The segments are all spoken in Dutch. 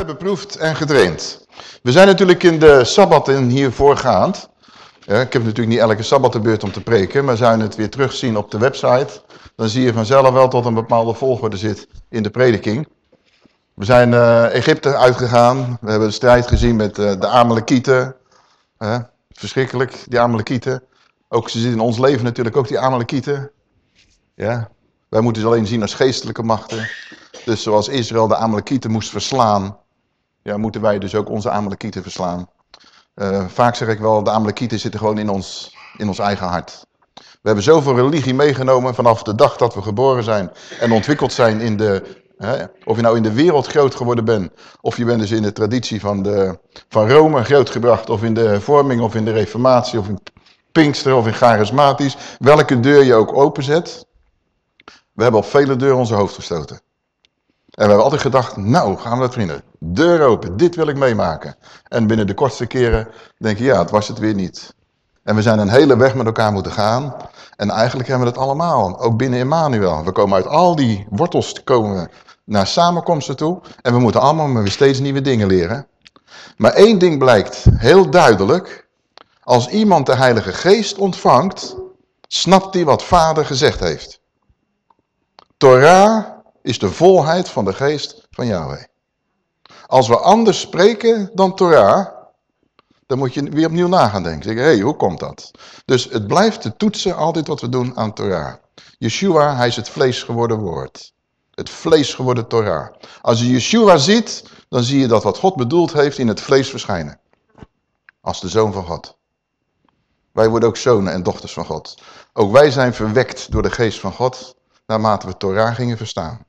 Hebben beproefd en getraind. We zijn natuurlijk in de sabbatten hier voorgaand. Ja, ik heb natuurlijk niet elke sabbat de beurt om te preken, maar zou je het weer terugzien op de website, dan zie je vanzelf wel tot een bepaalde volgorde zit in de prediking. We zijn uh, Egypte uitgegaan, we hebben de strijd gezien met uh, de Amalekieten. Verschrikkelijk, die Amalekieten. Ook ze zitten in ons leven natuurlijk ook die Amalekieten. Ja, wij moeten ze alleen zien als geestelijke machten. Dus zoals Israël de Amalekieten moest verslaan, ja, moeten wij dus ook onze Amalekieten verslaan. Uh, vaak zeg ik wel, de Amalekieten zitten gewoon in ons, in ons eigen hart. We hebben zoveel religie meegenomen vanaf de dag dat we geboren zijn en ontwikkeld zijn in de, hè, of je nou in de wereld groot geworden bent, of je bent dus in de traditie van, de, van Rome grootgebracht, of in de vorming, of in de reformatie, of in Pinkster, of in charismatisch, welke deur je ook openzet, we hebben op vele deuren onze hoofd gestoten. En we hebben altijd gedacht, nou gaan we dat vrienden, deur open, dit wil ik meemaken. En binnen de kortste keren denk je, ja, het was het weer niet. En we zijn een hele weg met elkaar moeten gaan. En eigenlijk hebben we dat allemaal, ook binnen Emmanuel. We komen uit al die wortels komen naar samenkomsten toe. En we moeten allemaal maar weer steeds nieuwe dingen leren. Maar één ding blijkt heel duidelijk. Als iemand de Heilige Geest ontvangt, snapt hij wat vader gezegd heeft. Torah is de volheid van de geest van Yahweh. Als we anders spreken dan Torah, dan moet je weer opnieuw na gaan denken. Hé, hey, hoe komt dat? Dus het blijft te toetsen altijd wat we doen aan Torah. Yeshua, hij is het vlees geworden woord. Het vlees geworden Torah. Als je Yeshua ziet, dan zie je dat wat God bedoeld heeft in het vlees verschijnen. Als de zoon van God. Wij worden ook zonen en dochters van God. Ook wij zijn verwekt door de geest van God, naarmate we Torah gingen verstaan.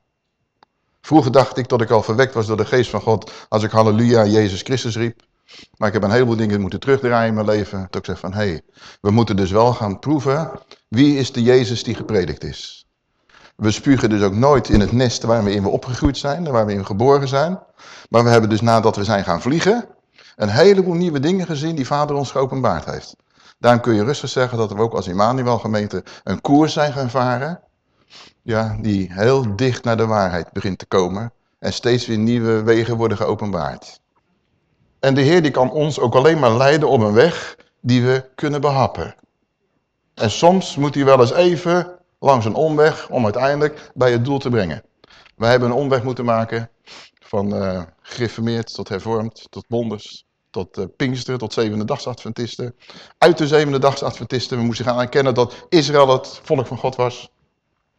Vroeger dacht ik dat ik al verwekt was door de geest van God als ik halleluja Jezus Christus riep. Maar ik heb een heleboel dingen moeten terugdraaien in mijn leven. Dat ik zeg van, hé, hey, we moeten dus wel gaan proeven wie is de Jezus die gepredikt is. We spugen dus ook nooit in het nest waar we in we opgegroeid zijn, waar we in geboren zijn. Maar we hebben dus nadat we zijn gaan vliegen, een heleboel nieuwe dingen gezien die vader ons geopenbaard heeft. Daarom kun je rustig zeggen dat we ook als Immanuel gemeente een koers zijn gaan varen ja, die heel dicht naar de waarheid begint te komen. En steeds weer nieuwe wegen worden geopenbaard. En de Heer die kan ons ook alleen maar leiden op een weg die we kunnen behappen. En soms moet hij wel eens even langs een omweg om uiteindelijk bij het doel te brengen. Wij hebben een omweg moeten maken van uh, gereformeerd tot hervormd, tot wonders, tot uh, tot zevende dagsadventisten. Uit de zevende dagsadventisten, we moesten gaan erkennen dat Israël het volk van God was.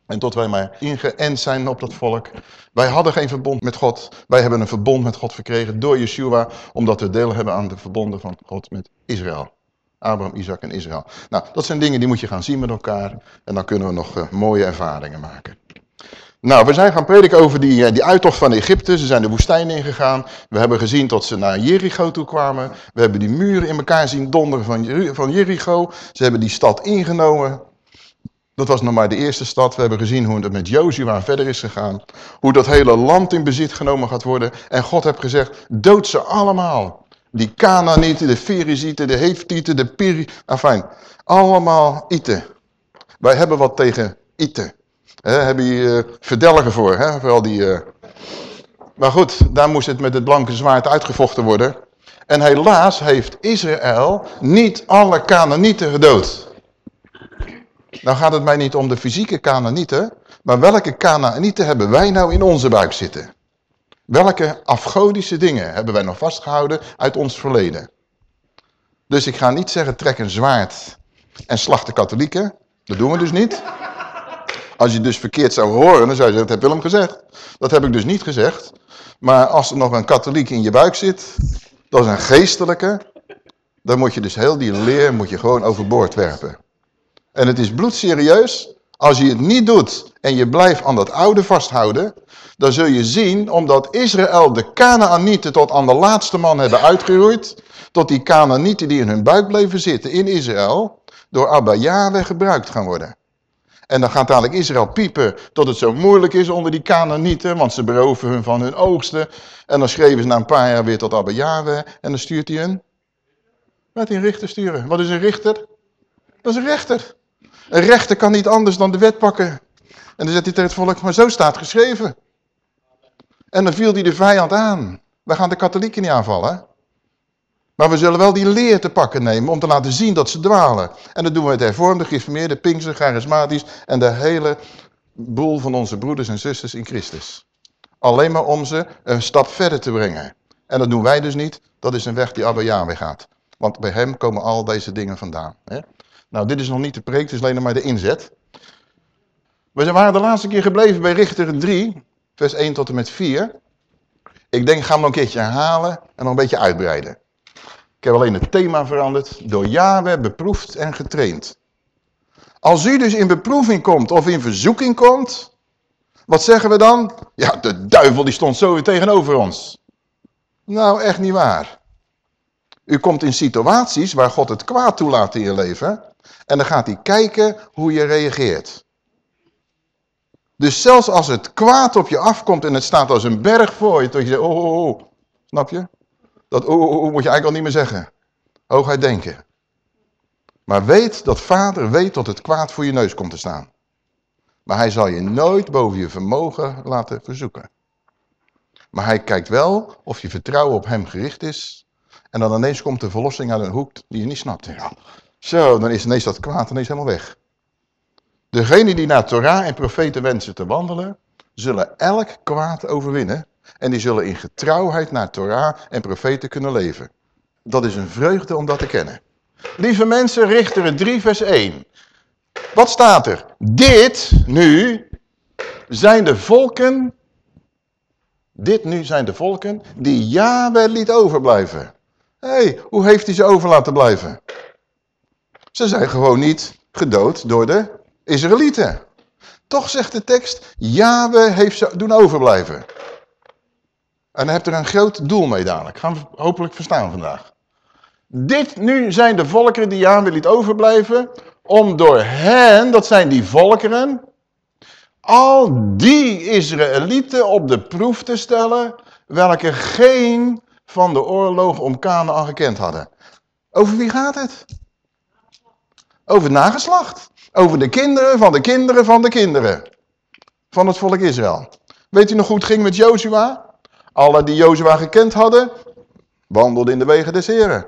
En tot wij maar ingeënt zijn op dat volk. Wij hadden geen verbond met God. Wij hebben een verbond met God verkregen door Yeshua. Omdat we deel hebben aan de verbonden van God met Israël. Abraham, Isaac en Israël. Nou, dat zijn dingen die moet je gaan zien met elkaar. En dan kunnen we nog uh, mooie ervaringen maken. Nou, we zijn gaan prediken over die, uh, die uittocht van Egypte. Ze zijn de woestijn ingegaan. We hebben gezien tot ze naar Jericho toe kwamen. We hebben die muren in elkaar zien donderen van, van Jericho. Ze hebben die stad ingenomen. Dat was nog maar de eerste stad. We hebben gezien hoe het met Jozua verder is gegaan. Hoe dat hele land in bezit genomen gaat worden. En God heeft gezegd, dood ze allemaal. Die Canaanieten, de Ferizieten, de Heftieten, de Piri... Enfin, allemaal Iten. Wij hebben wat tegen Iten. He, hebben hier uh, verdelgen voor, hè? vooral die... Uh... Maar goed, daar moest het met het blanke zwaard uitgevochten worden. En helaas heeft Israël niet alle Canaanieten gedood. Nou gaat het mij niet om de fysieke Canaanieten, maar welke Canaanieten hebben wij nou in onze buik zitten? Welke afgodische dingen hebben wij nog vastgehouden uit ons verleden? Dus ik ga niet zeggen trek een zwaard en slacht de katholieken. Dat doen we dus niet. Als je dus verkeerd zou horen, dan zou je zeggen, dat heb Willem gezegd. Dat heb ik dus niet gezegd. Maar als er nog een katholiek in je buik zit, dat is een geestelijke, dan moet je dus heel die leer moet je gewoon overboord werpen. En het is bloedserieus. Als je het niet doet en je blijft aan dat oude vasthouden, dan zul je zien, omdat Israël de Canaanieten tot aan de laatste man hebben uitgeroeid, tot die Canaanieten die in hun buik bleven zitten in Israël, door Abba Yahweh gebruikt gaan worden. En dan gaat dadelijk Israël piepen dat het zo moeilijk is onder die Canaanieten, want ze beroven hun van hun oogsten. En dan schreven ze na een paar jaar weer tot Abba Yahweh en dan stuurt hij een... Laat hij een richter sturen. Wat is een richter? Dat is een rechter. Een rechter kan niet anders dan de wet pakken. En dan zegt hij tegen het volk, maar zo staat geschreven. En dan viel hij de vijand aan. Wij gaan de katholieken niet aanvallen. Maar we zullen wel die leer te pakken nemen om te laten zien dat ze dwalen. En dat doen we met hervormde, gereformeerde, pinkster, charismatisch en de hele boel van onze broeders en zusters in Christus. Alleen maar om ze een stap verder te brengen. En dat doen wij dus niet. Dat is een weg die Abba Yahweh gaat. Want bij hem komen al deze dingen vandaan. Hè? Nou, dit is nog niet de preek, het is alleen maar de inzet. We waren de laatste keer gebleven bij Richter 3, vers 1 tot en met 4. Ik denk, ga nog een keertje herhalen en nog een beetje uitbreiden. Ik heb alleen het thema veranderd. Door Yahweh beproefd en getraind. Als u dus in beproeving komt of in verzoeking komt, wat zeggen we dan? Ja, de duivel die stond zo weer tegenover ons. Nou, echt niet waar. U komt in situaties waar God het kwaad toelaat in je leven. En dan gaat hij kijken hoe je reageert. Dus zelfs als het kwaad op je afkomt en het staat als een berg voor je, dat je zegt, oh, oh, oh. Snap je? Dat oh, oh, oh moet je eigenlijk al niet meer zeggen. Hoogheid denken. Maar weet dat vader weet dat het kwaad voor je neus komt te staan. Maar hij zal je nooit boven je vermogen laten verzoeken. Maar hij kijkt wel of je vertrouwen op hem gericht is. En dan ineens komt de verlossing uit een hoek die je niet snapt. Ja. Zo, dan is ineens dat kwaad ineens helemaal weg. Degenen die naar Torah en profeten wensen te wandelen, zullen elk kwaad overwinnen. En die zullen in getrouwheid naar Torah en profeten kunnen leven. Dat is een vreugde om dat te kennen. Lieve mensen, Richteren 3 vers 1. Wat staat er? Dit nu zijn de volken, dit nu zijn de volken die Yahweh liet overblijven. Hé, hey, hoe heeft hij ze over laten blijven? Ze zijn gewoon niet gedood door de Israëlieten. Toch zegt de tekst, Yahweh heeft ze doen overblijven. En hij hebt er een groot doel mee dadelijk. Gaan we hopelijk verstaan vandaag. Dit nu zijn de volkeren die Yahweh liet overblijven, om door hen, dat zijn die volkeren, al die Israëlieten op de proef te stellen, welke geen van de oorlogen om Canaan gekend hadden. Over wie gaat het? Over het nageslacht. Over de kinderen van de kinderen van de kinderen. Van het volk Israël. Weet u nog hoe het ging met Jozua? Alle die Jozua gekend hadden, wandelden in de wegen des Heren.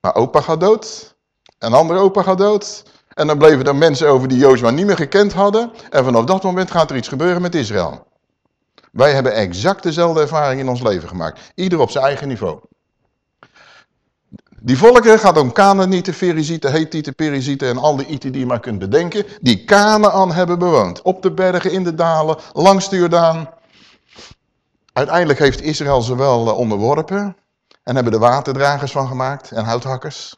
Maar opa gaat dood. En andere opa gaat dood. En dan bleven er mensen over die Jozua niet meer gekend hadden. En vanaf dat moment gaat er iets gebeuren met Israël. Wij hebben exact dezelfde ervaring in ons leven gemaakt. Ieder op zijn eigen niveau. Die volken gaat om Canaanieten, Ferizieten, Hethieten, Perizieten en al die Ieten die je maar kunt bedenken. Die Canaan hebben bewoond. Op de bergen, in de dalen, langs de Jordaan. Uiteindelijk heeft Israël ze wel eh, onderworpen. En hebben er waterdragers van gemaakt en houthakkers.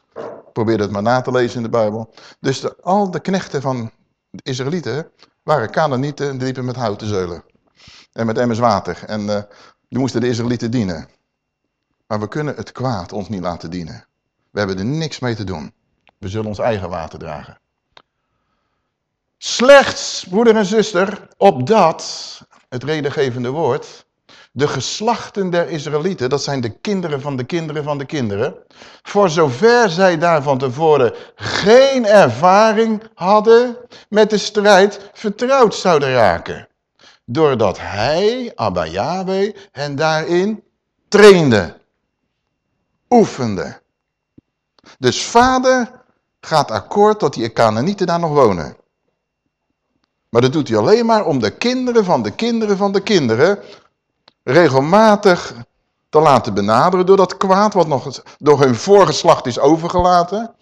Probeer het maar na te lezen in de Bijbel. Dus al de knechten van de Israëlieten waren Canaanieten en liepen met houten zeulen. En met emmers water. En uh, die moesten de Israëlieten dienen. Maar we kunnen het kwaad ons niet laten dienen. We hebben er niks mee te doen. We zullen ons eigen water dragen. Slechts, broeder en zuster, opdat, het redengevende woord, de geslachten der Israëlieten, dat zijn de kinderen van de kinderen van de kinderen, voor zover zij daar van tevoren geen ervaring hadden met de strijd, vertrouwd zouden raken. Doordat hij, Abba Yahweh, hen daarin trainde, oefende. Dus vader gaat akkoord dat die Canaanieten daar nog wonen. Maar dat doet hij alleen maar om de kinderen van de kinderen van de kinderen regelmatig te laten benaderen door dat kwaad wat nog door hun voorgeslacht is overgelaten.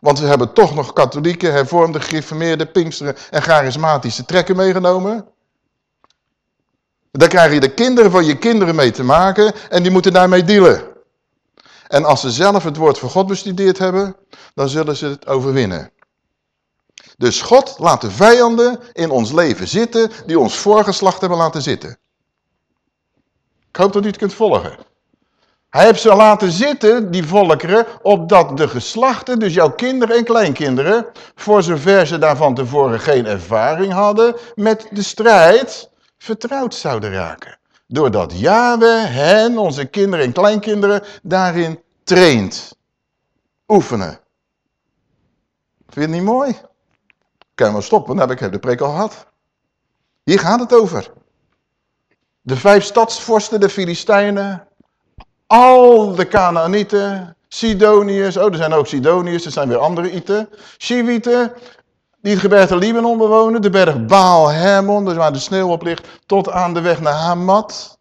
Want ze hebben toch nog katholieke, hervormde, gereformeerde, pinksteren en charismatische trekken meegenomen. Daar krijg je de kinderen van je kinderen mee te maken en die moeten daarmee dealen. En als ze zelf het woord van God bestudeerd hebben, dan zullen ze het overwinnen. Dus God laat de vijanden in ons leven zitten die ons voorgeslacht hebben laten zitten. Ik hoop dat u het kunt volgen. Hij heeft ze laten zitten, die volkeren, opdat de geslachten, dus jouw kinderen en kleinkinderen, voor zover ze daar van tevoren geen ervaring hadden met de strijd, vertrouwd zouden raken. Doordat Yahweh hen, onze kinderen en kleinkinderen, daarin traint. Oefenen. Vind je het niet mooi? Kan je maar stoppen, dan heb ik de preek al gehad. Hier gaat het over. De vijf stadsvorsten, de Filistijnen, al de Canaanieten, Sidoniërs, oh er zijn ook Sidoniërs, er zijn weer andere Iten, Shivieten, die het gebergte Libanon bewonen, de berg Baal Hermon, dus waar de sneeuw op ligt, tot aan de weg naar Hamat.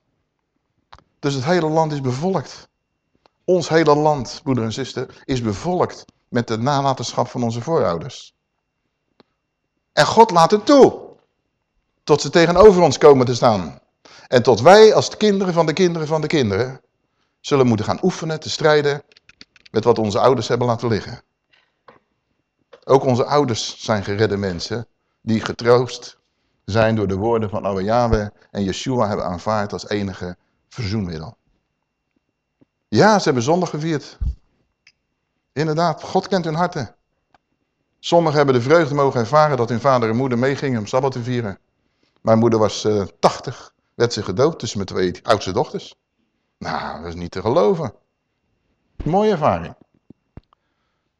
Dus het hele land is bevolkt. Ons hele land, broeder en zuster, is bevolkt met de nalatenschap van onze voorouders. En God laat het toe. Tot ze tegenover ons komen te staan. En tot wij als de kinderen van de kinderen van de kinderen zullen moeten gaan oefenen, te strijden met wat onze ouders hebben laten liggen. Ook onze ouders zijn geredde mensen die getroost zijn door de woorden van Abba Yahweh en Yeshua hebben aanvaard als enige verzoenmiddel. Ja, ze hebben zondag gevierd. Inderdaad, God kent hun harten. Sommigen hebben de vreugde mogen ervaren dat hun vader en moeder meegingen om Sabbat te vieren. Mijn moeder was uh, eh, 80, werd ze gedood tussen mijn twee oudste dochters. Nou, dat is niet te geloven. Mooie ervaring.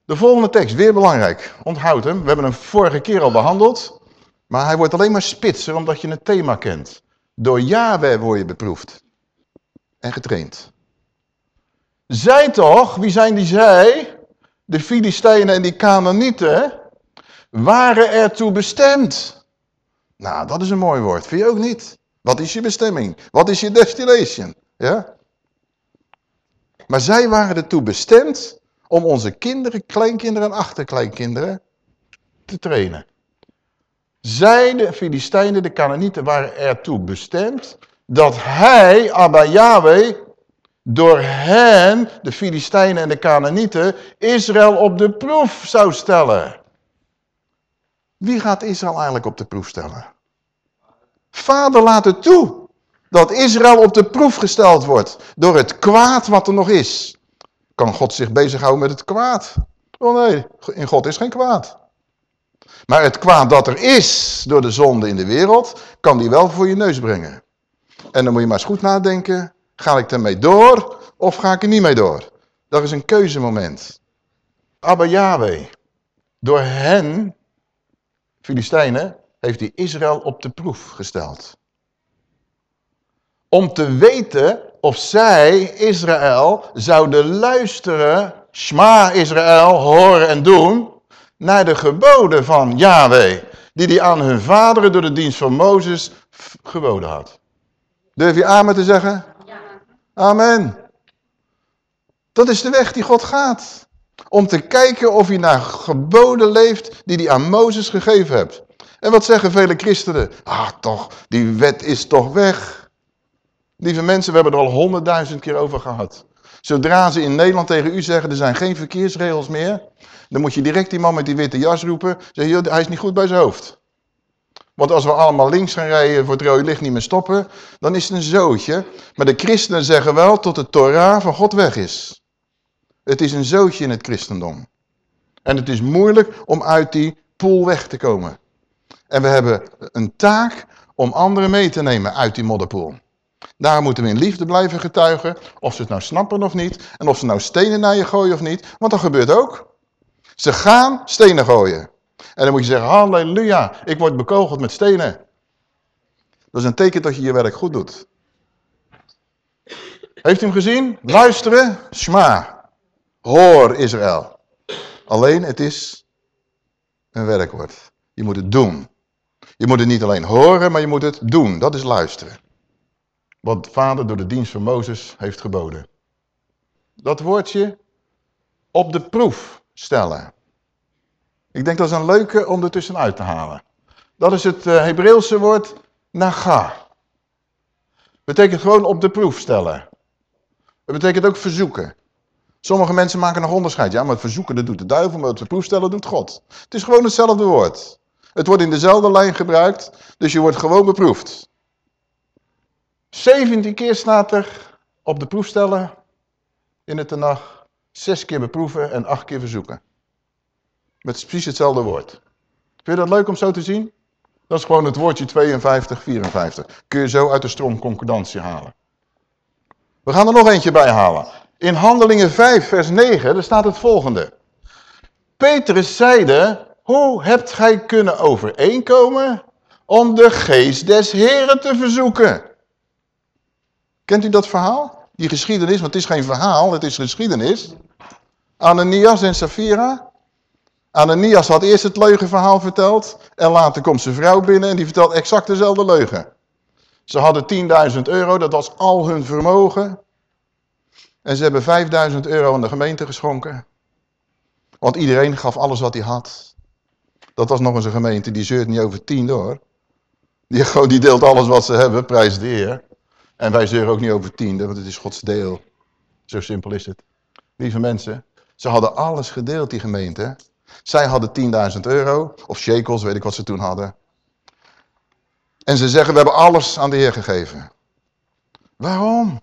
De volgende tekst, weer belangrijk. Onthoud hem. We hebben hem vorige keer al behandeld. Maar hij wordt alleen maar spitser omdat je het thema kent. Door Yahweh word je beproefd. En getraind. Zij toch, wie zijn die zij? De Filistijnen en die Canaanieten waren ertoe bestemd. Nou, dat is een mooi woord. Vind je ook niet? Wat is je bestemming? Wat is je destination? Ja? Maar zij waren ertoe bestemd om onze kinderen, kleinkinderen en achterkleinkinderen te trainen. Zij, de Filistijnen, de Canaanieten, waren ertoe bestemd dat hij, Abba Yahweh, door hen, de Filistijnen en de Canaanieten, Israël op de proef zou stellen. Wie gaat Israël eigenlijk op de proef stellen? Vader laat het toe dat Israël op de proef gesteld wordt door het kwaad wat er nog is. Kan God zich bezighouden met het kwaad? Oh nee, in God is geen kwaad. Maar het kwaad dat er is door de zonde in de wereld, kan die wel voor je neus brengen. En dan moet je maar eens goed nadenken, ga ik ermee door of ga ik er niet mee door? Dat is een keuzemoment. Abba Yahweh, door hen, Filistijnen, heeft hij Israël op de proef gesteld om te weten of zij, Israël, zouden luisteren, Shma Israël, horen en doen, naar de geboden van Yahweh, die hij aan hun vaderen door de dienst van Mozes geboden had. Durf je amen te zeggen? Amen. Dat is de weg die God gaat. Om te kijken of je naar geboden leeft die hij aan Mozes gegeven hebt. En wat zeggen vele christenen? Ah toch, die wet is toch weg. Lieve mensen, we hebben er al honderdduizend keer over gehad. Zodra ze in Nederland tegen u zeggen, er zijn geen verkeersregels meer, dan moet je direct die man met die witte jas roepen, zeggen, hij is niet goed bij zijn hoofd. Want als we allemaal links gaan rijden voor het rode licht niet meer stoppen, dan is het een zootje. Maar de christenen zeggen wel tot de Torah van God weg is. Het is een zootje in het christendom. En het is moeilijk om uit die pool weg te komen. En we hebben een taak om anderen mee te nemen uit die modderpoel. Daar moeten we in liefde blijven getuigen, of ze het nou snappen of niet. En of ze nou stenen naar je gooien of niet, want dat gebeurt ook. Ze gaan stenen gooien. En dan moet je zeggen, halleluja, ik word bekogeld met stenen. Dat is een teken dat je je werk goed doet. Heeft u hem gezien? Luisteren, Shma. Hoor Israël. Alleen het is een werkwoord. Je moet het doen. Je moet het niet alleen horen, maar je moet het doen. Dat is luisteren. Wat vader door de dienst van Mozes heeft geboden. Dat woordje op de proef stellen. Ik denk dat is een leuke om er tussenuit te halen. Dat is het uh, Hebreeuwse woord naga. Betekent gewoon op de proef stellen. Het betekent ook verzoeken. Sommige mensen maken nog onderscheid. Ja, maar het verzoeken dat doet de duivel, maar het de proef stellen doet God. Het is gewoon hetzelfde woord. Het wordt in dezelfde lijn gebruikt, dus je wordt gewoon beproefd. 17 keer staat er op de proef stellen in het tenag. Zes keer beproeven en acht keer verzoeken. Met precies hetzelfde woord. Vind je dat leuk om zo te zien? Dat is gewoon het woordje 52, 54. Kun je zo uit de stroom concordantie halen. We gaan er nog eentje bij halen. In Handelingen 5 vers 9, daar staat het volgende. Petrus zeide, hoe hebt gij kunnen overeenkomen om de geest des Heren te verzoeken? Kent u dat verhaal? Die geschiedenis, want het is geen verhaal, het is geschiedenis. Ananias en Safira. Ananias had eerst het leugenverhaal verteld. En later komt zijn vrouw binnen en die vertelt exact dezelfde leugen. Ze hadden 10.000 euro, dat was al hun vermogen. En ze hebben 5.000 euro aan de gemeente geschonken. Want iedereen gaf alles wat hij had. Dat was nog eens een gemeente, die zeurt niet over tien hoor. Die, die deelt alles wat ze hebben, prijs de. En wij zeuren ook niet over tiende, want het is Gods deel. Zo simpel is het. Lieve mensen, ze hadden alles gedeeld, die gemeente. Zij hadden 10.000 euro, of shekels, weet ik wat ze toen hadden. En ze zeggen, we hebben alles aan de Heer gegeven. Waarom?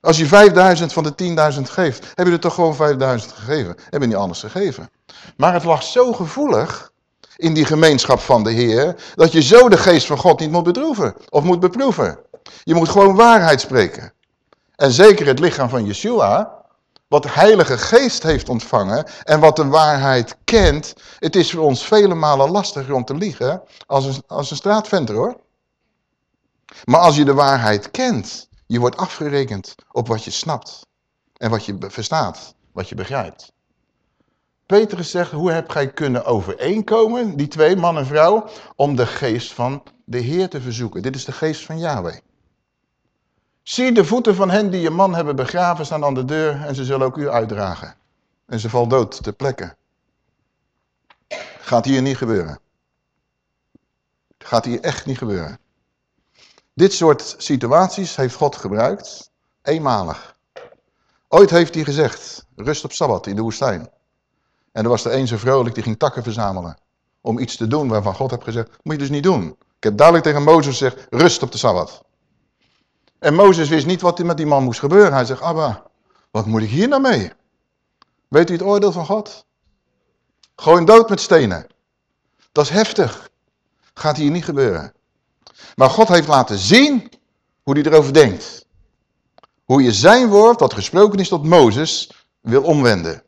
Als je 5000 van de 10.000 geeft, heb je er toch gewoon 5000 gegeven. Heb je niet anders gegeven. Maar het lag zo gevoelig in die gemeenschap van de Heer, dat je zo de geest van God niet moet bedroeven of moet beproeven. Je moet gewoon waarheid spreken. En zeker het lichaam van Yeshua, wat de heilige geest heeft ontvangen en wat de waarheid kent. Het is voor ons vele malen lastiger om te liegen als een, als een straatventer hoor. Maar als je de waarheid kent, je wordt afgerekend op wat je snapt en wat je verstaat, wat je begrijpt. Petrus zegt, hoe heb gij kunnen overeenkomen, die twee, man en vrouw, om de geest van de Heer te verzoeken. Dit is de geest van Yahweh. Zie de voeten van hen die je man hebben begraven staan aan de deur en ze zullen ook u uitdragen. En ze valt dood ter plekke. Gaat hier niet gebeuren. Gaat hier echt niet gebeuren. Dit soort situaties heeft God gebruikt, eenmalig. Ooit heeft hij gezegd, rust op Sabbat in de woestijn. En er was er een zo vrolijk, die ging takken verzamelen. Om iets te doen waarvan God heeft gezegd, moet je dus niet doen. Ik heb duidelijk tegen Mozes gezegd, rust op de Sabbat. En Mozes wist niet wat er met die man moest gebeuren. Hij zegt, Abba, wat moet ik hier nou mee? Weet u het oordeel van God? Gewoon dood met stenen. Dat is heftig. Gaat hier niet gebeuren. Maar God heeft laten zien hoe hij erover denkt. Hoe je zijn woord, wat gesproken is tot Mozes, wil omwenden.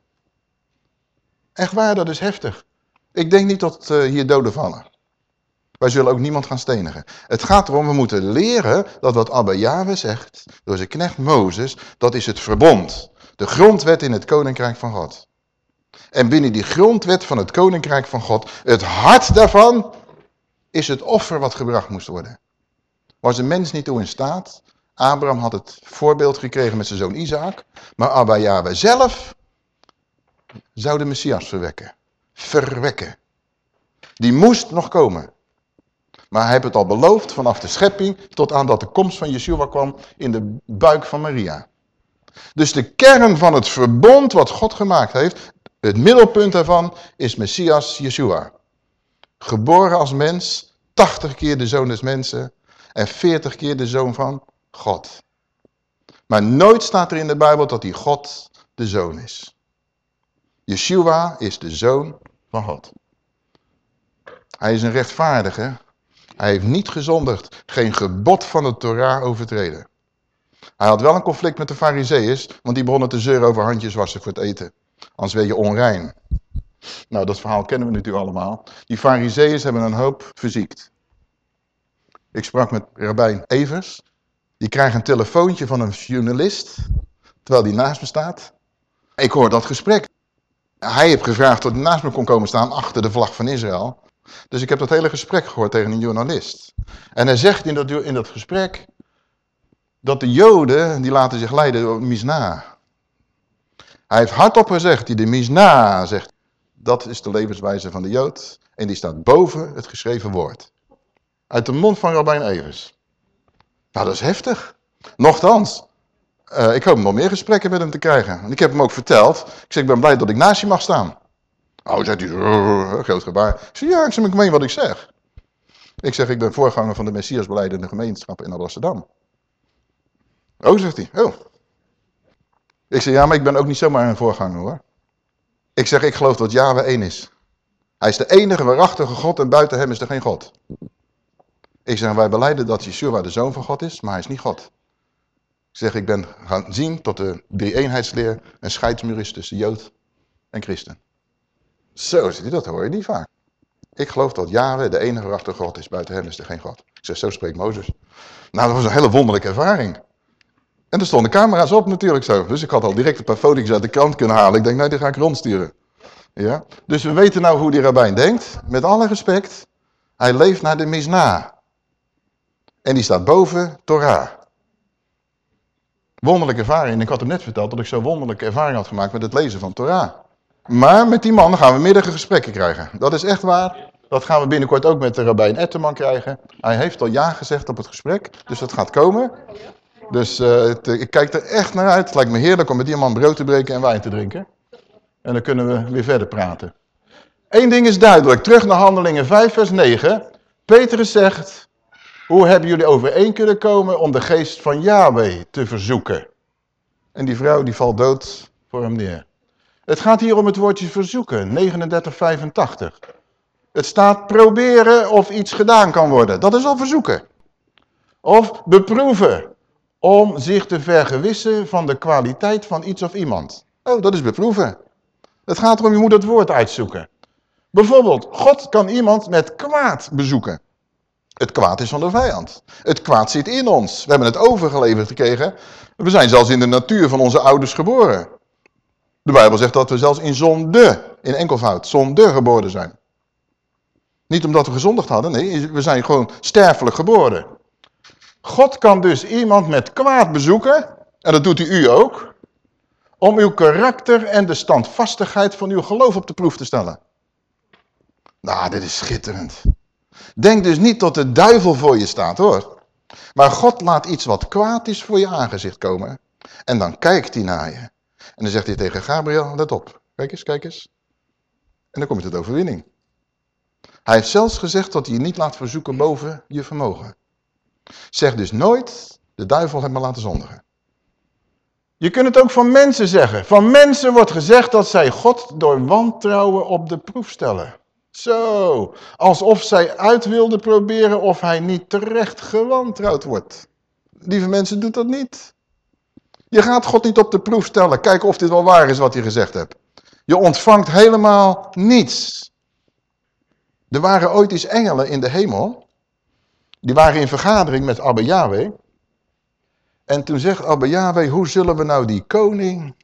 Echt waar, dat is heftig. Ik denk niet dat uh, hier doden vallen. Wij zullen ook niemand gaan stenigen. Het gaat erom, we moeten leren dat wat Abba Yahweh zegt, door zijn knecht Mozes, dat is het verbond. De grondwet in het koninkrijk van God. En binnen die grondwet van het koninkrijk van God, het hart daarvan, is het offer wat gebracht moest worden. Was een mens niet toe in staat. Abraham had het voorbeeld gekregen met zijn zoon Isaac. Maar Abba Yahweh zelf zou de Messias verwekken. Verwekken. Die moest nog komen. Maar hij heeft het al beloofd vanaf de schepping tot aan dat de komst van Yeshua kwam in de buik van Maria. Dus de kern van het verbond wat God gemaakt heeft, het middelpunt daarvan is Messias Yeshua. Geboren als mens, 80 keer de zoon des mensen en 40 keer de zoon van God. Maar nooit staat er in de Bijbel dat hij God de zoon is. Yeshua is de zoon van God. Hij is een rechtvaardige. Hij heeft niet gezondigd. Geen gebod van de Torah overtreden. Hij had wel een conflict met de fariseeërs, want die begonnen te zeuren over handjes wassen voor het eten. Anders ben je onrein. Nou, dat verhaal kennen we natuurlijk allemaal. Die fariseeërs hebben een hoop verziekt. Ik sprak met Rabijn Evers. Die krijgt een telefoontje van een journalist, terwijl die naast me staat. Ik hoor dat gesprek. Hij heeft gevraagd dat hij naast me kon komen staan achter de vlag van Israël. Dus ik heb dat hele gesprek gehoord tegen een journalist. En hij zegt in dat, in dat gesprek dat de joden, die laten zich leiden door Misna. Hij heeft hardop gezegd, die de Misna zegt, dat is de levenswijze van de jood. En die staat boven het geschreven woord. Uit de mond van Rabijn Evers. Nou, dat is heftig. Nochtans, uh, ik hoop nog meer gesprekken met hem te krijgen. En ik heb hem ook verteld. Ik zeg, ik ben blij dat ik naast je mag staan. Oh, zegt hij, groot gebaar. Zeg, ja, ik zeg, ik meen wat ik zeg. Ik zeg, ik ben voorganger van de Messiasbeleidende gemeenschap in Amsterdam. Oh, zegt hij, oh. Ik zeg, ja, maar ik ben ook niet zomaar een voorganger hoor. Ik zeg, ik geloof dat Yahweh één is. Hij is de enige waarachtige God en buiten hem is er geen God. Ik zeg, wij beleiden dat Yeshua de Zoon van God is, maar hij is niet God. Ik zeg, ik ben gaan zien tot de drie-eenheidsleer een scheidsmuur is tussen Jood en Christen. Zo zit dat hoor je niet vaak. Ik geloof dat Jaren de enige waarachtige God is, buiten hem is er geen God. Ik zeg, zo spreekt Mozes. Nou, dat was een hele wonderlijke ervaring. En er stonden camera's op natuurlijk zo. Dus ik had al direct een paar foto's uit de krant kunnen halen. Ik denk, nou, die ga ik rondsturen. Ja? Dus we weten nou hoe die rabbijn denkt. Met alle respect. Hij leeft naar de misna. En die staat boven Torah. Wonderlijke ervaring. Ik had hem net verteld dat ik zo'n wonderlijke ervaring had gemaakt met het lezen van Torah. Maar met die man gaan we middige gesprekken krijgen. Dat is echt waar. Dat gaan we binnenkort ook met de rabbijn Etterman krijgen. Hij heeft al ja gezegd op het gesprek, dus dat gaat komen. Dus uh, ik kijk er echt naar uit. Het lijkt me heerlijk om met die man brood te breken en wijn te drinken. En dan kunnen we weer verder praten. Eén ding is duidelijk. Terug naar handelingen 5 vers 9. Petrus zegt, hoe hebben jullie overeen kunnen komen om de geest van Yahweh te verzoeken? En die vrouw die valt dood voor hem neer. Het gaat hier om het woordje verzoeken, 3985. Het staat proberen of iets gedaan kan worden. Dat is al verzoeken. Of beproeven. Om zich te vergewissen van de kwaliteit van iets of iemand. Oh, dat is beproeven. Het gaat erom, je moet het woord uitzoeken. Bijvoorbeeld, God kan iemand met kwaad bezoeken. Het kwaad is van de vijand. Het kwaad zit in ons. We hebben het overgeleverd gekregen. We zijn zelfs in de natuur van onze ouders geboren. De Bijbel zegt dat we zelfs in zonde, in enkelvoud, zonde geboren zijn. Niet omdat we gezondigd hadden, nee, we zijn gewoon sterfelijk geboren. God kan dus iemand met kwaad bezoeken, en dat doet hij u ook, om uw karakter en de standvastigheid van uw geloof op de proef te stellen. Nou, dit is schitterend. Denk dus niet dat de duivel voor je staat, hoor. Maar God laat iets wat kwaad is voor je aangezicht komen. En dan kijkt hij naar je. En dan zegt hij tegen Gabriel, let op. Kijk eens, kijk eens. En dan komt het overwinning. Hij heeft zelfs gezegd dat hij je niet laat verzoeken boven je vermogen. Zeg dus nooit, de duivel heeft me laten zondigen. Je kunt het ook van mensen zeggen. Van mensen wordt gezegd dat zij God door wantrouwen op de proef stellen. Zo, alsof zij uit wilden proberen of hij niet terecht gewantrouwd wordt. Lieve mensen, doet dat niet. Je gaat God niet op de proef stellen. Kijken of dit wel waar is wat hij gezegd hebt. Je ontvangt helemaal niets. Er waren ooit eens engelen in de hemel. Die waren in vergadering met Abba Yahweh. En toen zegt Abba Yahweh, hoe zullen we nou die koning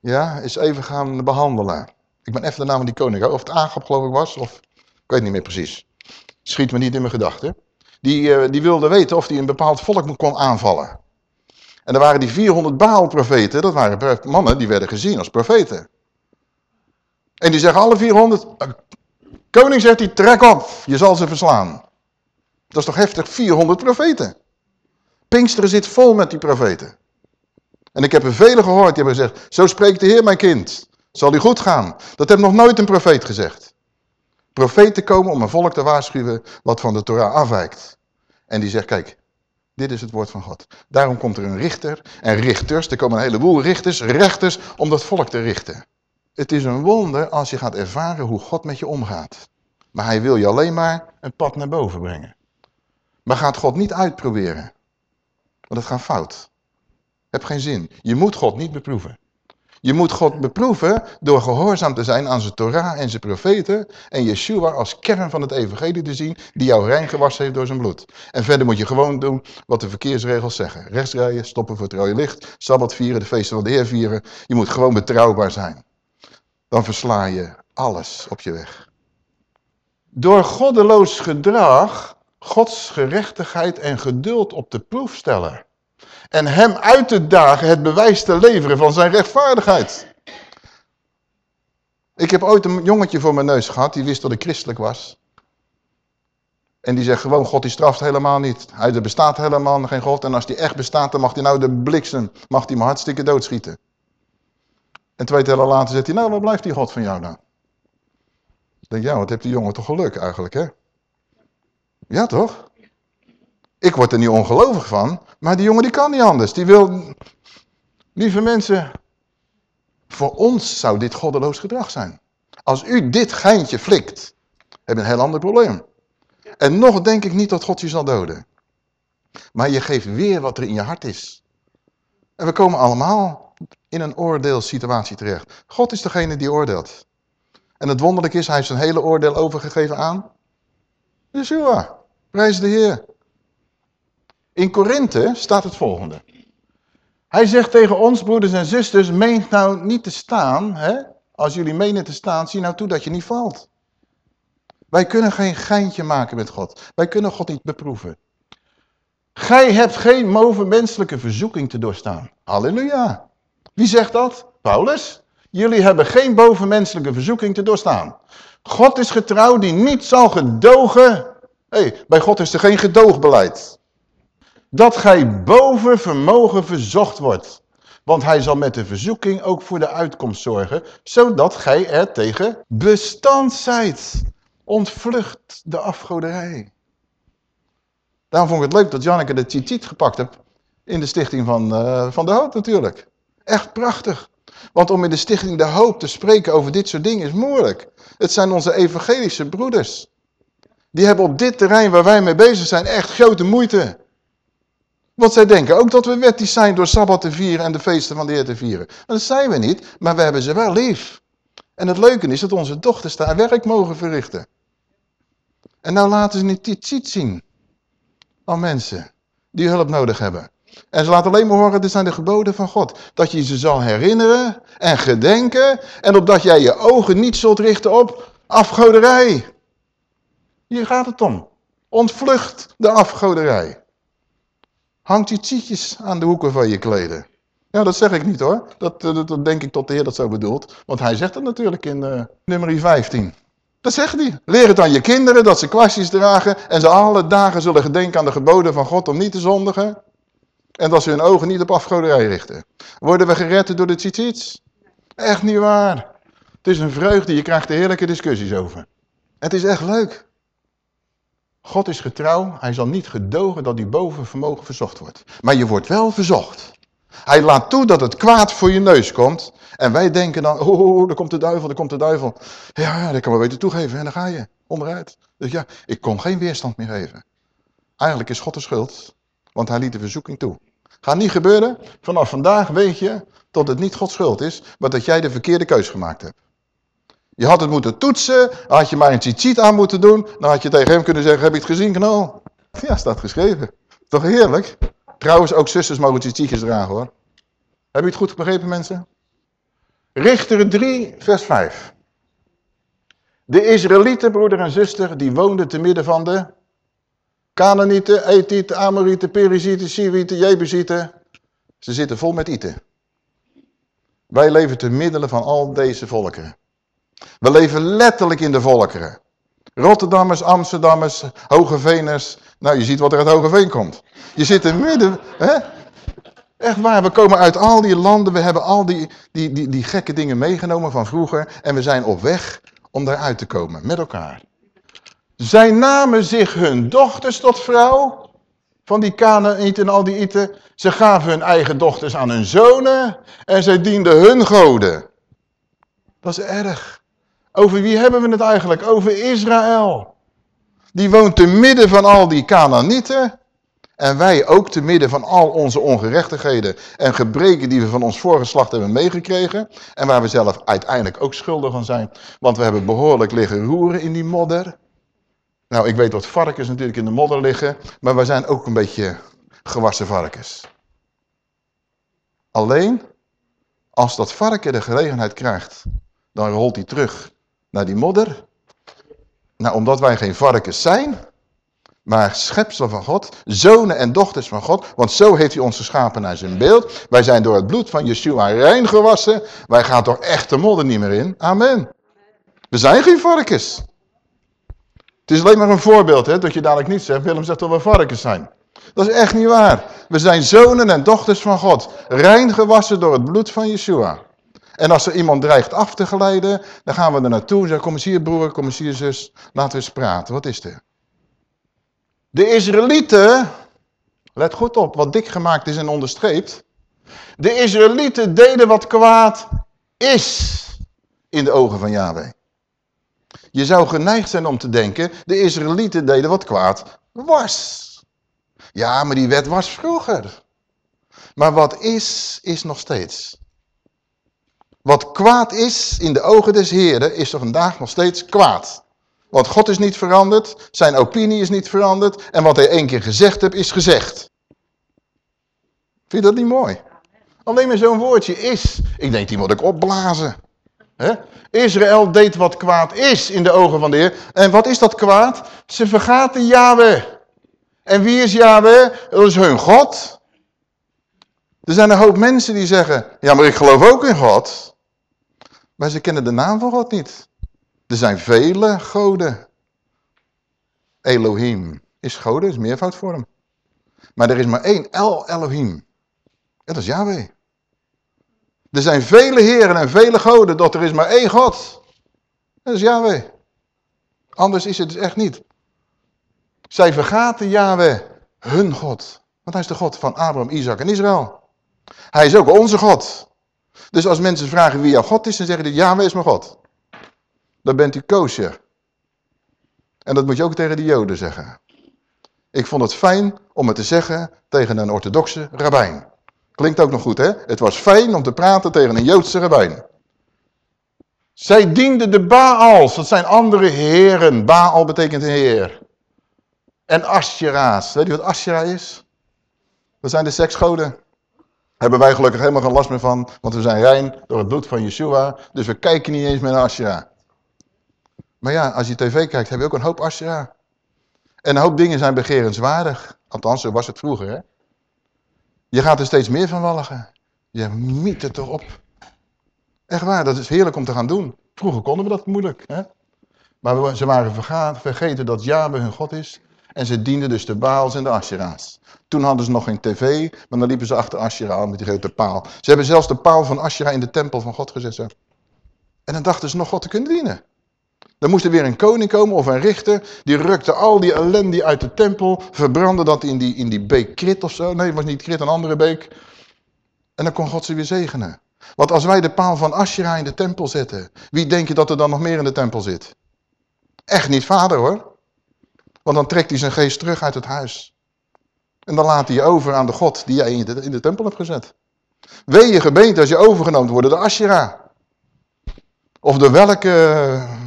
ja, eens even gaan behandelen. Ik ben even de naam van die koning, of het Agap geloof ik was, of ik weet niet meer precies. Schiet me niet in mijn gedachten. Die, uh, die wilde weten of hij een bepaald volk kon aanvallen. En er waren die 400 Baal-profeten, dat waren mannen die werden gezien als profeten. En die zeggen alle 400, koning zegt hij, trek op, je zal ze verslaan. Dat is toch heftig, 400 profeten. Pinksteren zit vol met die profeten. En ik heb er vele gehoord die hebben gezegd, zo spreekt de Heer mijn kind, zal u goed gaan. Dat heeft nog nooit een profeet gezegd. Profeten komen om een volk te waarschuwen wat van de Torah afwijkt. En die zegt, kijk, dit is het woord van God. Daarom komt er een richter en richters. Er komen een heleboel richters, rechters, om dat volk te richten. Het is een wonder als je gaat ervaren hoe God met je omgaat. Maar hij wil je alleen maar een pad naar boven brengen. Maar gaat God niet uitproberen. Want dat gaat fout. Heb geen zin. Je moet God niet beproeven. Je moet God beproeven door gehoorzaam te zijn aan zijn Torah en zijn profeten en Yeshua als kern van het evangelie te zien die jou rein gewassen heeft door zijn bloed. En verder moet je gewoon doen wat de verkeersregels zeggen. Rechts rijden, stoppen voor het rode licht, Sabbat vieren, de feesten van de Heer vieren. Je moet gewoon betrouwbaar zijn. Dan versla je alles op je weg. Door goddeloos gedrag Gods gerechtigheid en geduld op de proef stellen en hem uit te dagen het bewijs te leveren van zijn rechtvaardigheid. Ik heb ooit een jongetje voor mijn neus gehad, die wist dat ik christelijk was. En die zegt gewoon, God die straft helemaal niet. Hij bestaat helemaal geen God. En als die echt bestaat, dan mag hij nou de bliksem, mag hij me hartstikke doodschieten. En twee tellen later zegt hij, nou, wat blijft die God van jou dan? Ik denk, ja, wat heeft die jongen toch geluk eigenlijk, hè? Ja, toch? Ik word er niet ongelovig van, maar die jongen die kan niet anders. Die wil... Lieve mensen, voor ons zou dit goddeloos gedrag zijn. Als u dit geintje flikt, heb je een heel ander probleem. En nog denk ik niet dat God je zal doden. Maar je geeft weer wat er in je hart is. En we komen allemaal in een oordeelssituatie terecht. God is degene die oordeelt. En het wonderlijke is, hij heeft zijn hele oordeel overgegeven aan Yeshua. Prijs de Heer. In Korinthe staat het volgende. Hij zegt tegen ons, broeders en zusters, meent nou niet te staan. Hè? Als jullie menen te staan, zie nou toe dat je niet valt. Wij kunnen geen geintje maken met God. Wij kunnen God niet beproeven. Gij hebt geen bovenmenselijke verzoeking te doorstaan. Halleluja. Wie zegt dat? Paulus. Jullie hebben geen bovenmenselijke verzoeking te doorstaan. God is getrouw die niet zal gedogen. hey, bij God is er geen gedoogbeleid. Dat gij boven vermogen verzocht wordt. Want hij zal met de verzoeking ook voor de uitkomst zorgen, zodat gij er tegen bestand zijt. Ontvlucht de afgoderij. Daarom vond ik het leuk dat Janneke de titiet gepakt hebt in de stichting van, uh, van de hoop natuurlijk. Echt prachtig. Want om in de stichting de hoop te spreken over dit soort dingen is moeilijk. Het zijn onze evangelische broeders. Die hebben op dit terrein waar wij mee bezig zijn echt grote moeite. Want zij denken ook dat we wettig zijn door Sabbat te vieren en de feesten van de Heer te vieren. dat zijn we niet, maar we hebben ze wel lief. En het leuke is dat onze dochters daar werk mogen verrichten. En nou laten ze niet iets zien aan mensen die hulp nodig hebben. En ze laten alleen maar horen, dit zijn de geboden van God. Dat je ze zal herinneren en gedenken. En opdat jij je ogen niet zult richten op afgoderij. Hier gaat het om. Ontvlucht de afgoderij. Hangt je tietjes aan de hoeken van je kleden. Ja, dat zeg ik niet hoor. Dat, dat, dat denk ik tot de Heer dat zo bedoelt. Want hij zegt het natuurlijk in uh, nummer 15. Dat zegt hij. Leer het aan je kinderen dat ze kwastjes dragen en ze alle dagen zullen gedenken aan de geboden van God om niet te zondigen. En dat ze hun ogen niet op afgoderij richten. Worden we gered door de tzitzits? Echt niet waar. Het is een vreugde, je krijgt er heerlijke discussies over. Het is echt leuk. God is getrouw, hij zal niet gedogen dat die boven vermogen verzocht wordt. Maar je wordt wel verzocht. Hij laat toe dat het kwaad voor je neus komt. En wij denken dan, oh, oh, oh, daar komt de duivel, daar komt de duivel. Ja, dat kan we weten toegeven en dan ga je onderuit. Dus ja, ik kon geen weerstand meer geven. Eigenlijk is God de schuld, want hij liet de verzoeking toe. Gaat niet gebeuren. Vanaf vandaag weet je dat het niet Gods schuld is, maar dat jij de verkeerde keus gemaakt hebt. Je had het moeten toetsen, had je maar een tzitzit aan moeten doen, dan had je tegen hem kunnen zeggen, heb je het gezien knal? Ja, staat geschreven. Toch heerlijk? Trouwens, ook zusters mogen tzitzitjes dragen hoor. Heb je het goed begrepen mensen? Richter 3, vers 5. De Israëlieten, broeder en zuster, die woonden te midden van de Canaanieten, Ethieten, Amorieten, Perizieten, Syrieten, Jebusieten. Ze zitten vol met Ieten. Wij leven te middelen van al deze volkeren. We leven letterlijk in de volkeren. Rotterdammers, Amsterdammers, Hogeveeners. Nou, je ziet wat er uit Hogeveen komt. Je zit in midden, hè? Echt waar, we komen uit al die landen, we hebben al die, die, die, die gekke dingen meegenomen van vroeger. En we zijn op weg om daaruit te komen, met elkaar. Zij namen zich hun dochters tot vrouw, van die Kanaanieten en al die Iten. Ze gaven hun eigen dochters aan hun zonen en zij dienden hun goden. Dat is erg. Over wie hebben we het eigenlijk? Over Israël. Die woont te midden van al die Canaanieten. En wij ook te midden van al onze ongerechtigheden en gebreken die we van ons voorgeslacht hebben meegekregen. En waar we zelf uiteindelijk ook schuldig van zijn. Want we hebben behoorlijk liggen roeren in die modder. Nou, ik weet dat varkens natuurlijk in de modder liggen, maar wij zijn ook een beetje gewassen varkens. Alleen, als dat varken de gelegenheid krijgt, dan rolt hij terug naar die modder. Nou, omdat wij geen varkens zijn, maar schepselen van God, zonen en dochters van God, want zo heeft hij ons geschapen naar zijn beeld. Wij zijn door het bloed van Yeshua rein gewassen, wij gaan toch echt de modder niet meer in. Amen. We zijn geen varkens. Het is alleen maar een voorbeeld, hè, dat je dadelijk niet zegt, Willem zegt dat we varkens zijn. Dat is echt niet waar. We zijn zonen en dochters van God, rein gewassen door het bloed van Yeshua. En als er iemand dreigt af te glijden, dan gaan we er naartoe en zeggen, kom eens hier broer, kom eens hier zus, laten we eens praten. Wat is er? De Israëlieten, let goed op, wat dik gemaakt is en onderstreept. De Israëlieten deden wat kwaad is in de ogen van Yahweh. Je zou geneigd zijn om te denken, de Israëlieten deden wat kwaad was. Ja, maar die wet was vroeger. Maar wat is, is nog steeds. Wat kwaad is in de ogen des Heren, is er vandaag nog steeds kwaad. Want God is niet veranderd, zijn opinie is niet veranderd en wat hij één keer gezegd heeft is gezegd. Vind je dat niet mooi? Alleen maar zo'n woordje is. Ik denk, die moet ik opblazen. Israël deed wat kwaad is in de ogen van de Heer. En wat is dat kwaad? Ze vergaten Yahweh. En wie is Yahweh? Dat is hun God. Er zijn een hoop mensen die zeggen, ja maar ik geloof ook in God. Maar ze kennen de naam van God niet. Er zijn vele goden. Elohim is goden, is meervoudvorm. Maar er is maar één El Elohim. Dat is Yahweh. Er zijn vele heren en vele goden, dat er is maar één God. Dat is Yahweh. Anders is het dus echt niet. Zij vergaten Yahweh, hun God. Want hij is de God van Abraham, Isaac en Israël. Hij is ook onze God. Dus als mensen vragen wie jouw God is, dan zeggen die Yahweh is mijn God. Dan bent u koosje. En dat moet je ook tegen de joden zeggen. Ik vond het fijn om het te zeggen tegen een orthodoxe rabbijn. Klinkt ook nog goed, hè? Het was fijn om te praten tegen een Joodse rabbijn. Zij dienden de Baals, dat zijn andere heren. Baal betekent heer. En Ashera's. Weet u wat Ashera is? Dat zijn de seksgoden. Hebben wij gelukkig helemaal geen last meer van, want we zijn rein door het bloed van Yeshua. Dus we kijken niet eens meer naar Ashera. Maar ja, als je tv kijkt, heb je ook een hoop Ashera. En een hoop dingen zijn begerenswaardig. Althans, zo was het vroeger, hè? Je gaat er steeds meer van walgen. Je miet het erop. Echt waar, dat is heerlijk om te gaan doen. Vroeger konden we dat moeilijk. Hè? Maar ze waren vergeten dat Yahweh hun God is. En ze dienden dus de Baals en de Ashera's. Toen hadden ze nog geen tv, maar dan liepen ze achter Ashera met die grote paal. Ze hebben zelfs de paal van Ashera in de tempel van God gezet. En dan dachten ze nog God te kunnen dienen. Dan moest er weer een koning komen of een richter. Die rukte al die ellende uit de tempel. Verbrandde dat in die, in die beek Krit of zo. Nee, het was niet Krit, een andere beek. En dan kon God ze weer zegenen. Want als wij de paal van Asherah in de tempel zetten. Wie denk je dat er dan nog meer in de tempel zit? Echt niet vader hoor. Want dan trekt hij zijn geest terug uit het huis. En dan laat hij je over aan de God die jij in de, in de tempel hebt gezet. Wee je gemeente als je overgenomen wordt door de Asherah. Of door welke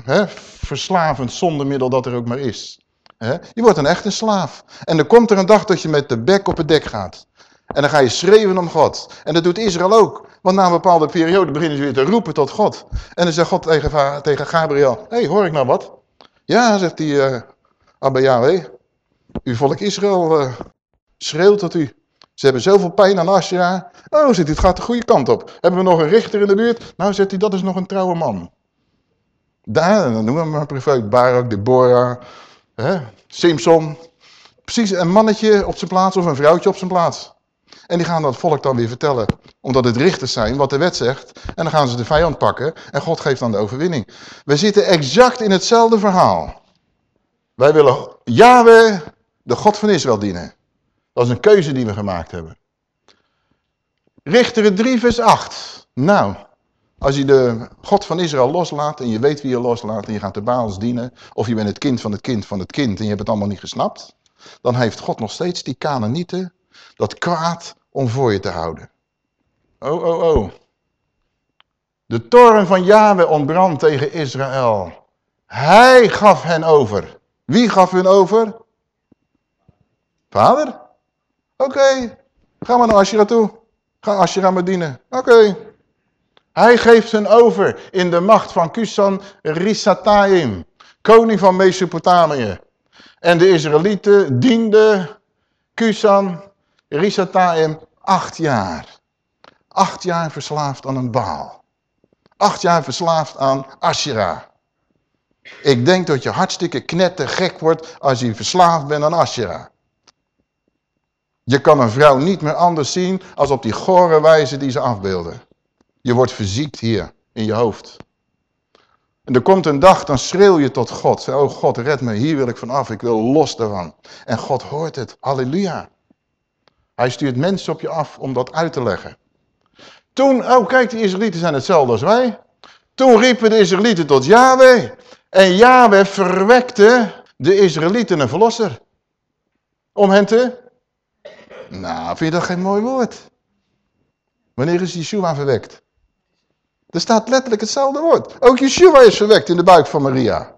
hè, verslavend zondemiddel dat er ook maar is. Hè? Je wordt een echte slaaf. En dan komt er een dag dat je met de bek op het dek gaat. En dan ga je schreeuwen om God. En dat doet Israël ook. Want na een bepaalde periode beginnen ze weer te roepen tot God. En dan zegt God tegen, tegen Gabriel, hé, hey, hoor ik nou wat? Ja, zegt hij, uh, Abba Yahweh, uw volk Israël uh, schreeuwt tot u. Ze hebben zoveel pijn aan Asja. Oh, zit het gaat de goede kant op. Hebben we nog een richter in de buurt? Nou, zegt hij, dat is nog een trouwe man. Daar, dan noemen we maar privé, Barak, Deborah, hè, Simpson. Precies een mannetje op zijn plaats of een vrouwtje op zijn plaats. En die gaan dat volk dan weer vertellen, omdat het richters zijn, wat de wet zegt. En dan gaan ze de vijand pakken en God geeft dan de overwinning. We zitten exact in hetzelfde verhaal. Wij willen Yahweh, de God van Israël, dienen. Dat is een keuze die we gemaakt hebben. Richteren 3 vers 8. Nou, als je de God van Israël loslaat en je weet wie je loslaat en je gaat de Baals dienen, of je bent het kind van het kind van het kind en je hebt het allemaal niet gesnapt, dan heeft God nog steeds die Canaanieten, dat kwaad om voor je te houden. Oh, oh, oh. De toren van Yahweh ontbrandt tegen Israël. Hij gaf hen over. Wie gaf hen over? Vader? Oké, ga maar naar Ashira toe. Ga Ashira maar dienen. Oké. Hij geeft hen over in de macht van Kusan Risataim, koning van Mesopotamië. En de Israëlieten dienden Kusan Risataim acht jaar. Acht jaar verslaafd aan een baal. Acht jaar verslaafd aan Ashera. Ik denk dat je hartstikke knettergek wordt als je verslaafd bent aan Ashera. Je kan een vrouw niet meer anders zien als op die gore wijze die ze afbeelden. Je wordt verziekt hier in je hoofd. En er komt een dag, dan schreeuw je tot God. Oh God, red me, hier wil ik vanaf, ik wil los daarvan. En God hoort het, halleluja. Hij stuurt mensen op je af om dat uit te leggen. Toen, oh kijk, de Israëlieten zijn hetzelfde als wij. Toen riepen de Israëlieten tot Yahweh. En Yahweh verwekte de Israëlieten een verlosser. Om hen te... Nou, vind je dat geen mooi woord? Wanneer is Yeshua verwekt? Er staat letterlijk hetzelfde woord. Ook Yeshua is verwekt in de buik van Maria.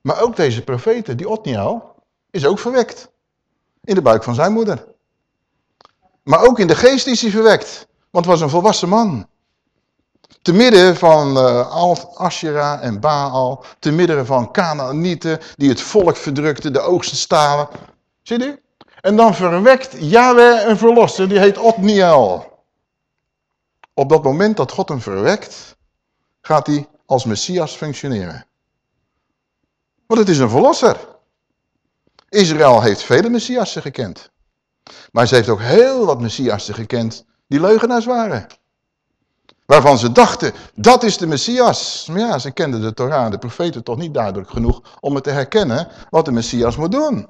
Maar ook deze profeten, die Otniel, is ook verwekt. In de buik van zijn moeder. Maar ook in de geest is hij verwekt. Want was een volwassen man. Te midden van uh, Alt, Asherah en Baal. Te midden van Canaanieten die het volk verdrukten, de oogsten stalen. Ziet u? En dan verwekt Yahweh een verlosser, die heet Otniel. Op dat moment dat God hem verwekt, gaat hij als Messias functioneren. Want het is een verlosser. Israël heeft vele Messiassen gekend. Maar ze heeft ook heel wat Messiassen gekend die leugenaars waren. Waarvan ze dachten, dat is de Messias. Maar ja, ze kenden de Torah de profeten toch niet duidelijk genoeg om het te herkennen wat de Messias moet doen.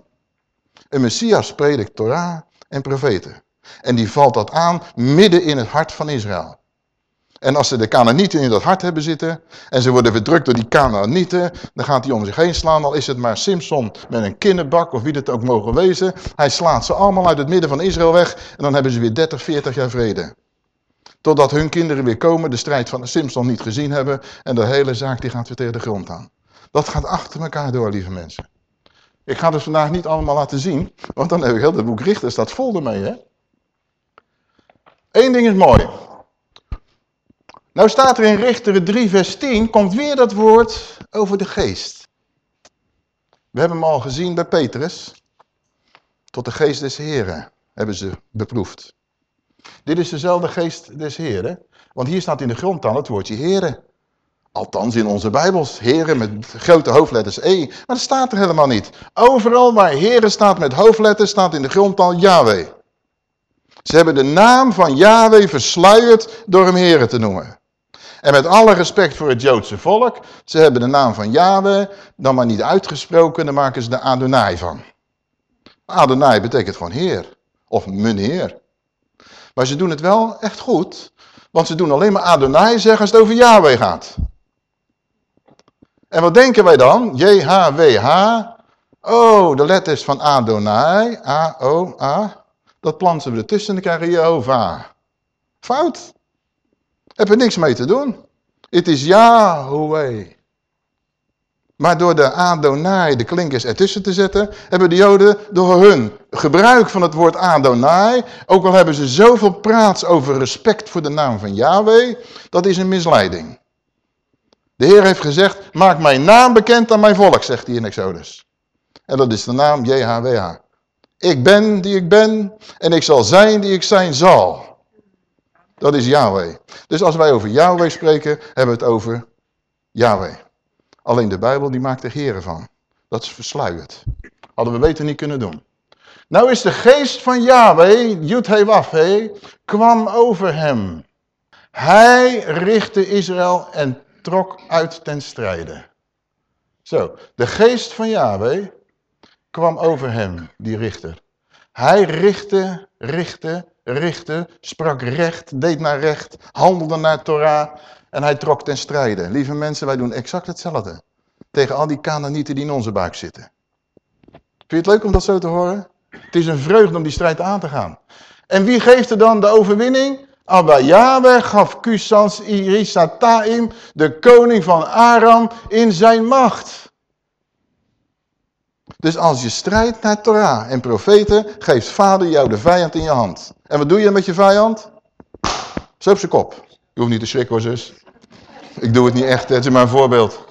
Een Messias predikt Torah en profeten. En die valt dat aan midden in het hart van Israël. En als ze de Canaanieten in dat hart hebben zitten en ze worden verdrukt door die Canaanieten, dan gaat hij om zich heen slaan. Al is het maar Simpson met een kinderbak of wie het ook mogen wezen. Hij slaat ze allemaal uit het midden van Israël weg en dan hebben ze weer 30, 40 jaar vrede. Totdat hun kinderen weer komen, de strijd van Simpson niet gezien hebben en de hele zaak die gaat weer tegen de grond aan. Dat gaat achter elkaar door, lieve mensen. Ik ga het vandaag niet allemaal laten zien, want dan heb ik heel het boek Richter staat vol ermee. Hè? Eén ding is mooi. Nou staat er in Richteren 3 vers 10, komt weer dat woord over de geest. We hebben hem al gezien bij Petrus. Tot de geest des Heren hebben ze beproefd. Dit is dezelfde geest des Heren. Want hier staat in de grondtaal het woordje Heren. Althans in onze Bijbels. Heren met grote hoofdletters E. Maar dat staat er helemaal niet. Overal waar Heren staat met hoofdletters staat in de grondtaal Yahweh. Ze hebben de naam van Yahweh versluierd door hem Heren te noemen. En met alle respect voor het Joodse volk, ze hebben de naam van Yahweh dan maar niet uitgesproken, dan maken ze de Adonai van. Adonai betekent gewoon heer, of meneer. Maar ze doen het wel echt goed, want ze doen alleen maar Adonai zeggen als het over Yahweh gaat. En wat denken wij dan? J-H-W-H. Oh, de letters van Adonai, A-O-A. Dat planten we ertussen en dan krijgen Jehovah. Fout. Heb er niks mee te doen. Het is Yahweh. Maar door de Adonai, de klinkers ertussen te zetten, hebben de Joden door hun gebruik van het woord Adonai, ook al hebben ze zoveel praats over respect voor de naam van Yahweh, dat is een misleiding. De Heer heeft gezegd, maak mijn naam bekend aan mijn volk, zegt hij in Exodus. En dat is de naam JHWH. Ik ben die ik ben en ik zal zijn die ik zijn zal. Dat is Yahweh. Dus als wij over Yahweh spreken, hebben we het over Yahweh. Alleen de Bijbel die maakt er heren van. Dat is versluierd. Hadden we beter niet kunnen doen. Nou is de geest van Yahweh, Yud-He-Waf-He, kwam over hem. Hij richtte Israël en trok uit ten strijde. Zo, de geest van Yahweh kwam over hem, die richter. Hij richtte, richtte, richtte, sprak recht, deed naar recht, handelde naar Torah en hij trok ten strijde. Lieve mensen, wij doen exact hetzelfde. Tegen al die Canaanieten die in onze buik zitten. Vind je het leuk om dat zo te horen? Het is een vreugde om die strijd aan te gaan. En wie geeft er dan de overwinning? Abba gaf Kusans Irisataim, de koning van Aram, in zijn macht. Dus als je strijdt naar Torah en profeten, geeft vader jou de vijand in je hand. En wat doe je met je vijand? Zo zijn kop. Je hoeft niet te schrikken hoor zus. Ik doe het niet echt, het is maar een voorbeeld.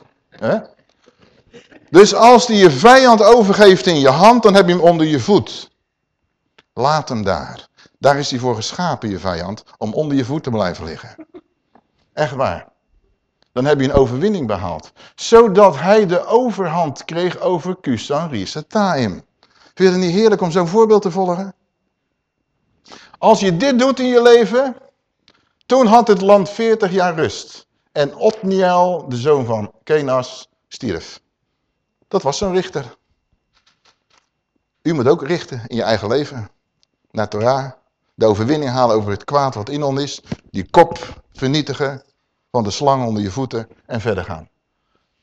Dus als die je vijand overgeeft in je hand, dan heb je hem onder je voet. Laat hem daar. Daar is hij voor geschapen, je vijand, om onder je voet te blijven liggen. Echt waar. Dan heb je een overwinning behaald. Zodat hij de overhand kreeg over Kusan Risataim. Vind je het niet heerlijk om zo'n voorbeeld te volgen? Als je dit doet in je leven, toen had het land 40 jaar rust. En Otniel, de zoon van Kenas, stierf. Dat was zo'n richter. U moet ook richten in je eigen leven. Naar Torah. De overwinning halen over het kwaad wat in ons is. Die kop vernietigen van de slang onder je voeten en verder gaan.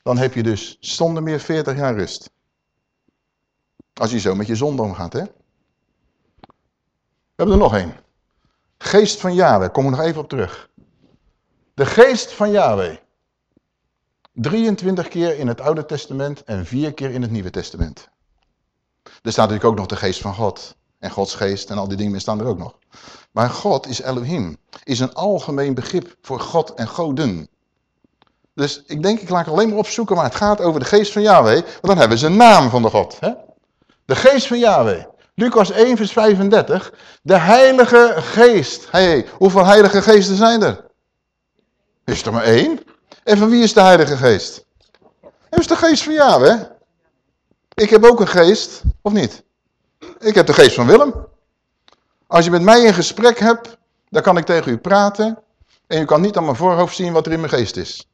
Dan heb je dus zonder meer 40 jaar rust. Als je zo met je zonde omgaat, hè. We hebben er nog één. Geest van Yahweh, kom er nog even op terug. De geest van Yahweh. 23 keer in het Oude Testament en 4 keer in het Nieuwe Testament. Er staat natuurlijk ook nog de geest van God. En Gods geest en al die dingen staan er ook nog. Maar God is Elohim. Is een algemeen begrip voor God en goden. Dus ik denk, ik laat alleen maar opzoeken, maar het gaat over de geest van Yahweh. Want dan hebben ze een naam van de God. Hè? De geest van Yahweh. Lucas 1 vers 35. De heilige geest. hey, hoeveel heilige geesten zijn er? Is er maar één? En van wie is de heilige geest? Dat is de geest van Yahweh. Ik heb ook een geest, of niet? Ik heb de geest van Willem. Als je met mij een gesprek hebt, dan kan ik tegen u praten. En u kan niet aan mijn voorhoofd zien wat er in mijn geest is.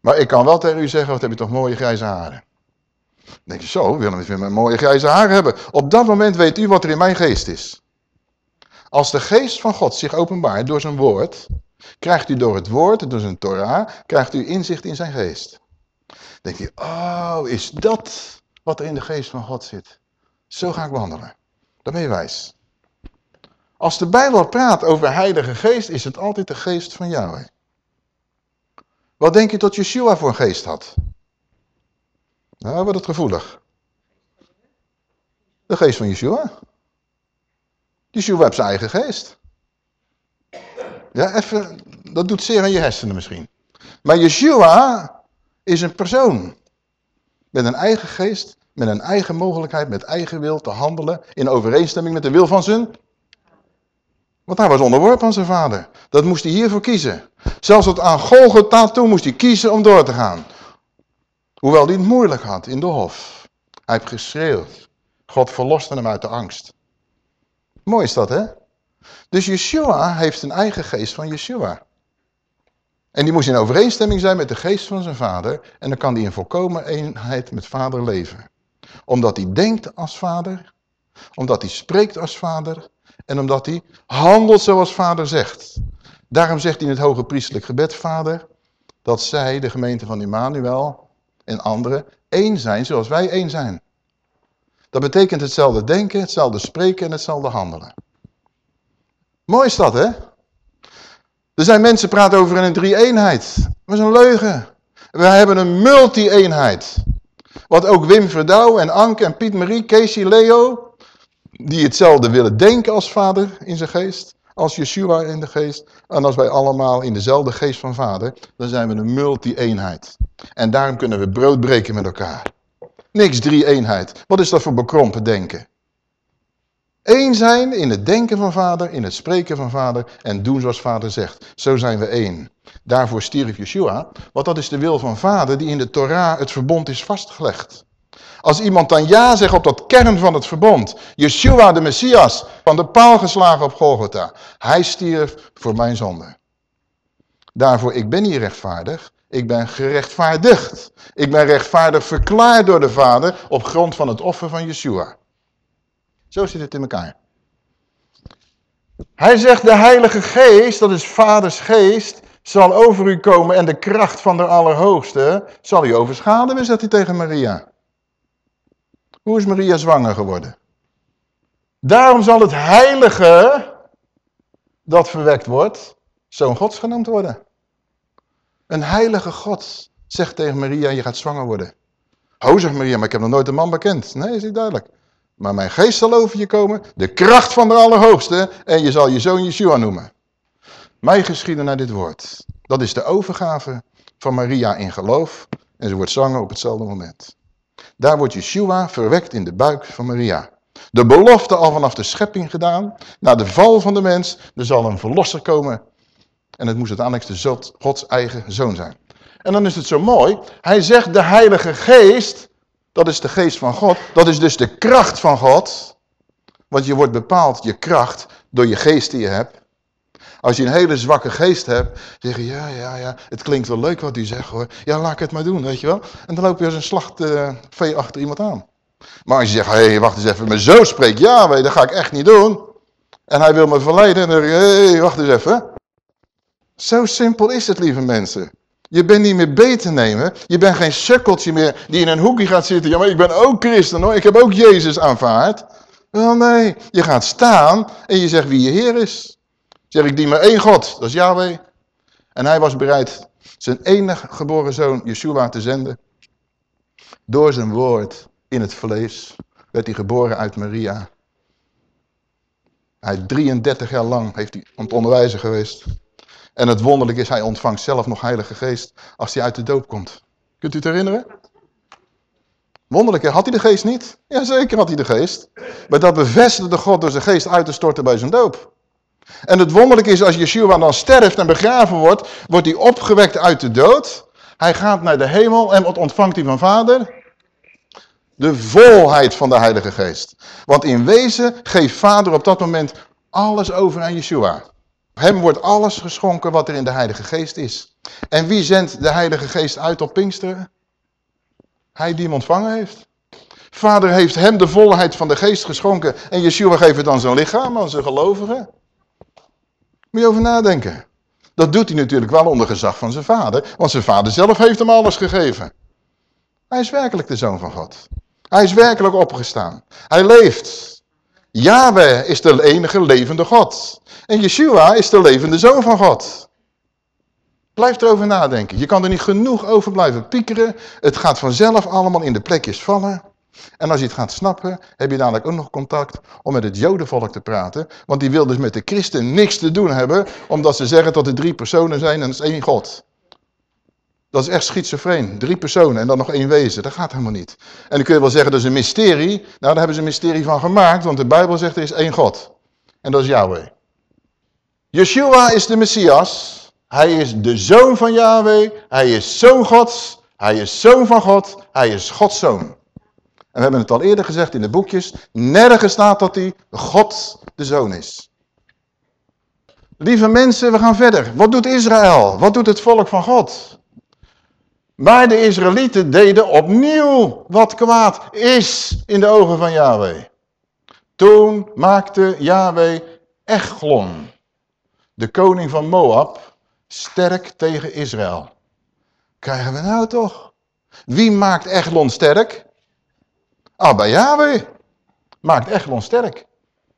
Maar ik kan wel tegen u zeggen, wat heb je toch mooie grijze haren. Dan denk je, zo, Willem weer mijn mooie grijze haren hebben. Op dat moment weet u wat er in mijn geest is. Als de geest van God zich openbaart door zijn woord, krijgt u door het woord, door zijn Torah, krijgt u inzicht in zijn geest. Dan denk je, oh, is dat wat er in de geest van God zit? Zo ga ik wandelen. Dan ben je wijs. Als de Bijbel praat over heilige geest, is het altijd de geest van Yahweh. Wat denk je dat Yeshua voor een geest had? Nou, wat het gevoelig. De geest van Yeshua. Yeshua heeft zijn eigen geest. Ja, even, dat doet zeer aan je hersenen misschien. Maar Yeshua is een persoon. Met een eigen geest, met een eigen mogelijkheid, met eigen wil te handelen. In overeenstemming met de wil van zijn want hij was onderworpen aan zijn vader. Dat moest hij hiervoor kiezen. Zelfs tot aan Golgotha toe moest hij kiezen om door te gaan. Hoewel hij het moeilijk had in de hof. Hij heeft geschreeuwd. God verloste hem uit de angst. Mooi is dat, hè? Dus Yeshua heeft een eigen geest van Yeshua. En die moest in overeenstemming zijn met de geest van zijn vader. En dan kan hij in volkomen eenheid met vader leven. Omdat hij denkt als vader. Omdat hij spreekt als vader. En omdat hij handelt zoals vader zegt. Daarom zegt hij in het hoge priestelijk gebed, vader, dat zij, de gemeente van Immanuel en anderen, één zijn zoals wij één zijn. Dat betekent hetzelfde denken, hetzelfde spreken en hetzelfde handelen. Mooi is dat, hè? Er zijn mensen die praten over een drie-eenheid. Dat is een leugen. We hebben een multi-eenheid. Wat ook Wim Verdouw en Anke en Piet Marie, Casey, Leo die hetzelfde willen denken als vader in zijn geest, als Yeshua in de geest. En als wij allemaal in dezelfde geest van vader, dan zijn we een multi-eenheid. En daarom kunnen we brood breken met elkaar. Niks drie-eenheid. Wat is dat voor bekrompen denken? Eén zijn in het denken van vader, in het spreken van vader en doen zoals vader zegt. Zo zijn we één. Daarvoor stierf Yeshua, want dat is de wil van vader die in de Torah het verbond is vastgelegd. Als iemand dan ja zegt op dat kern van het verbond. Yeshua de Messias, van de paal geslagen op Golgotha. Hij stierf voor mijn zonde. Daarvoor, ik ben niet rechtvaardig. Ik ben gerechtvaardigd. Ik ben rechtvaardig verklaard door de Vader op grond van het offer van Yeshua. Zo zit het in elkaar. Hij zegt de Heilige Geest, dat is Vaders Geest, zal over u komen en de kracht van de Allerhoogste zal u overschaduwen, zegt hij tegen Maria. Hoe is Maria zwanger geworden? Daarom zal het heilige dat verwekt wordt, zoon gods genoemd worden. Een heilige God zegt tegen Maria, je gaat zwanger worden. Ho, zegt Maria, maar ik heb nog nooit een man bekend. Nee, is niet duidelijk. Maar mijn geest zal over je komen, de kracht van de Allerhoogste, en je zal je zoon Yeshua noemen. Mij geschieden naar dit woord. Dat is de overgave van Maria in geloof, en ze wordt zwanger op hetzelfde moment. Daar wordt Yeshua verwekt in de buik van Maria. De belofte al vanaf de schepping gedaan. Na de val van de mens, er zal een verlosser komen. En het moest uiteindelijk de Gods eigen zoon zijn. En dan is het zo mooi. Hij zegt de heilige geest, dat is de geest van God. Dat is dus de kracht van God. Want je wordt bepaald, je kracht, door je geest die je hebt. Als je een hele zwakke geest hebt, zeg je, ja, ja, ja, het klinkt wel leuk wat u zegt hoor. Ja, laat ik het maar doen, weet je wel. En dan loop je als een slachtvee achter iemand aan. Maar als je zegt, hé, hey, wacht eens even, maar zo spreek ja, weet, dat ga ik echt niet doen. En hij wil me verleiden en dan hé, hey, wacht eens even. Zo simpel is het, lieve mensen. Je bent niet meer beter nemen. Je bent geen sukkeltje meer die in een hoekje gaat zitten. Ja, maar ik ben ook christen hoor. Ik heb ook Jezus aanvaard. Nee, je gaat staan en je zegt wie je Heer is. Zeg ik dien maar één God, dat is Yahweh. En hij was bereid zijn enige geboren zoon Yeshua te zenden. Door zijn woord in het vlees werd hij geboren uit Maria. Hij 33 jaar lang heeft hij om het onderwijzen geweest. En het wonderlijke is, hij ontvangt zelf nog heilige geest als hij uit de doop komt. Kunt u het herinneren? Wonderlijk, had hij de geest niet? Jazeker had hij de geest. Maar dat bevestigde God door zijn geest uit te storten bij zijn doop. En het wonderlijke is, als Yeshua dan sterft en begraven wordt, wordt hij opgewekt uit de dood. Hij gaat naar de hemel en wat ontvangt hij van vader? De volheid van de Heilige Geest. Want in wezen geeft vader op dat moment alles over aan Yeshua. Hem wordt alles geschonken wat er in de Heilige Geest is. En wie zendt de Heilige Geest uit op Pinksteren? Hij die hem ontvangen heeft. Vader heeft hem de volheid van de geest geschonken. En Yeshua geeft het dan zijn lichaam, aan zijn gelovigen. Moet je over nadenken. Dat doet hij natuurlijk wel onder gezag van zijn vader. Want zijn vader zelf heeft hem alles gegeven. Hij is werkelijk de zoon van God. Hij is werkelijk opgestaan. Hij leeft. Yahweh is de enige levende God. En Yeshua is de levende zoon van God. Blijf erover nadenken. Je kan er niet genoeg over blijven piekeren. Het gaat vanzelf allemaal in de plekjes vallen. En als je het gaat snappen, heb je dadelijk ook nog contact om met het jodenvolk te praten. Want die wil dus met de christen niks te doen hebben, omdat ze zeggen dat er drie personen zijn en dat is één God. Dat is echt schizofreen. Drie personen en dan nog één wezen. Dat gaat helemaal niet. En dan kun je wel zeggen dat is een mysterie. Nou, daar hebben ze een mysterie van gemaakt, want de Bijbel zegt er is één God. En dat is Yahweh. Yeshua is de Messias. Hij is de zoon van Yahweh. Hij is zoon Gods. Hij is zoon van God. Hij is Gods zoon. En we hebben het al eerder gezegd in de boekjes. Nergens staat dat hij God de zoon is. Lieve mensen, we gaan verder. Wat doet Israël? Wat doet het volk van God? Maar de Israëlieten deden opnieuw wat kwaad is in de ogen van Yahweh. Toen maakte Yahweh Echlon, de koning van Moab, sterk tegen Israël. Krijgen we nou toch? Wie maakt Echlon sterk? Abba Yahweh maakt Echlon sterk.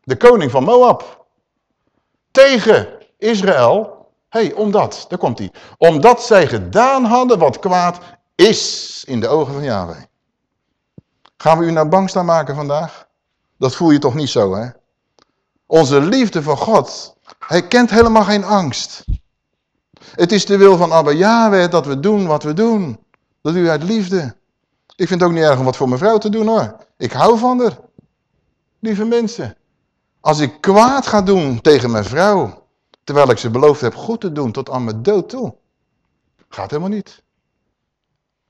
De koning van Moab. Tegen Israël hey, omdat, daar komt hij. Omdat zij gedaan hadden wat kwaad is in de ogen van Yahweh. Gaan we u nou bang staan maken vandaag? Dat voel je toch niet zo, hè? Onze liefde voor God, hij kent helemaal geen angst. Het is de wil van Abba Yahweh dat we doen wat we doen. Dat je uit liefde. Ik vind het ook niet erg om wat voor mijn vrouw te doen hoor. Ik hou van haar. Lieve mensen. Als ik kwaad ga doen tegen mijn vrouw, Terwijl ik ze beloofd heb goed te doen tot aan mijn dood toe. Gaat helemaal niet.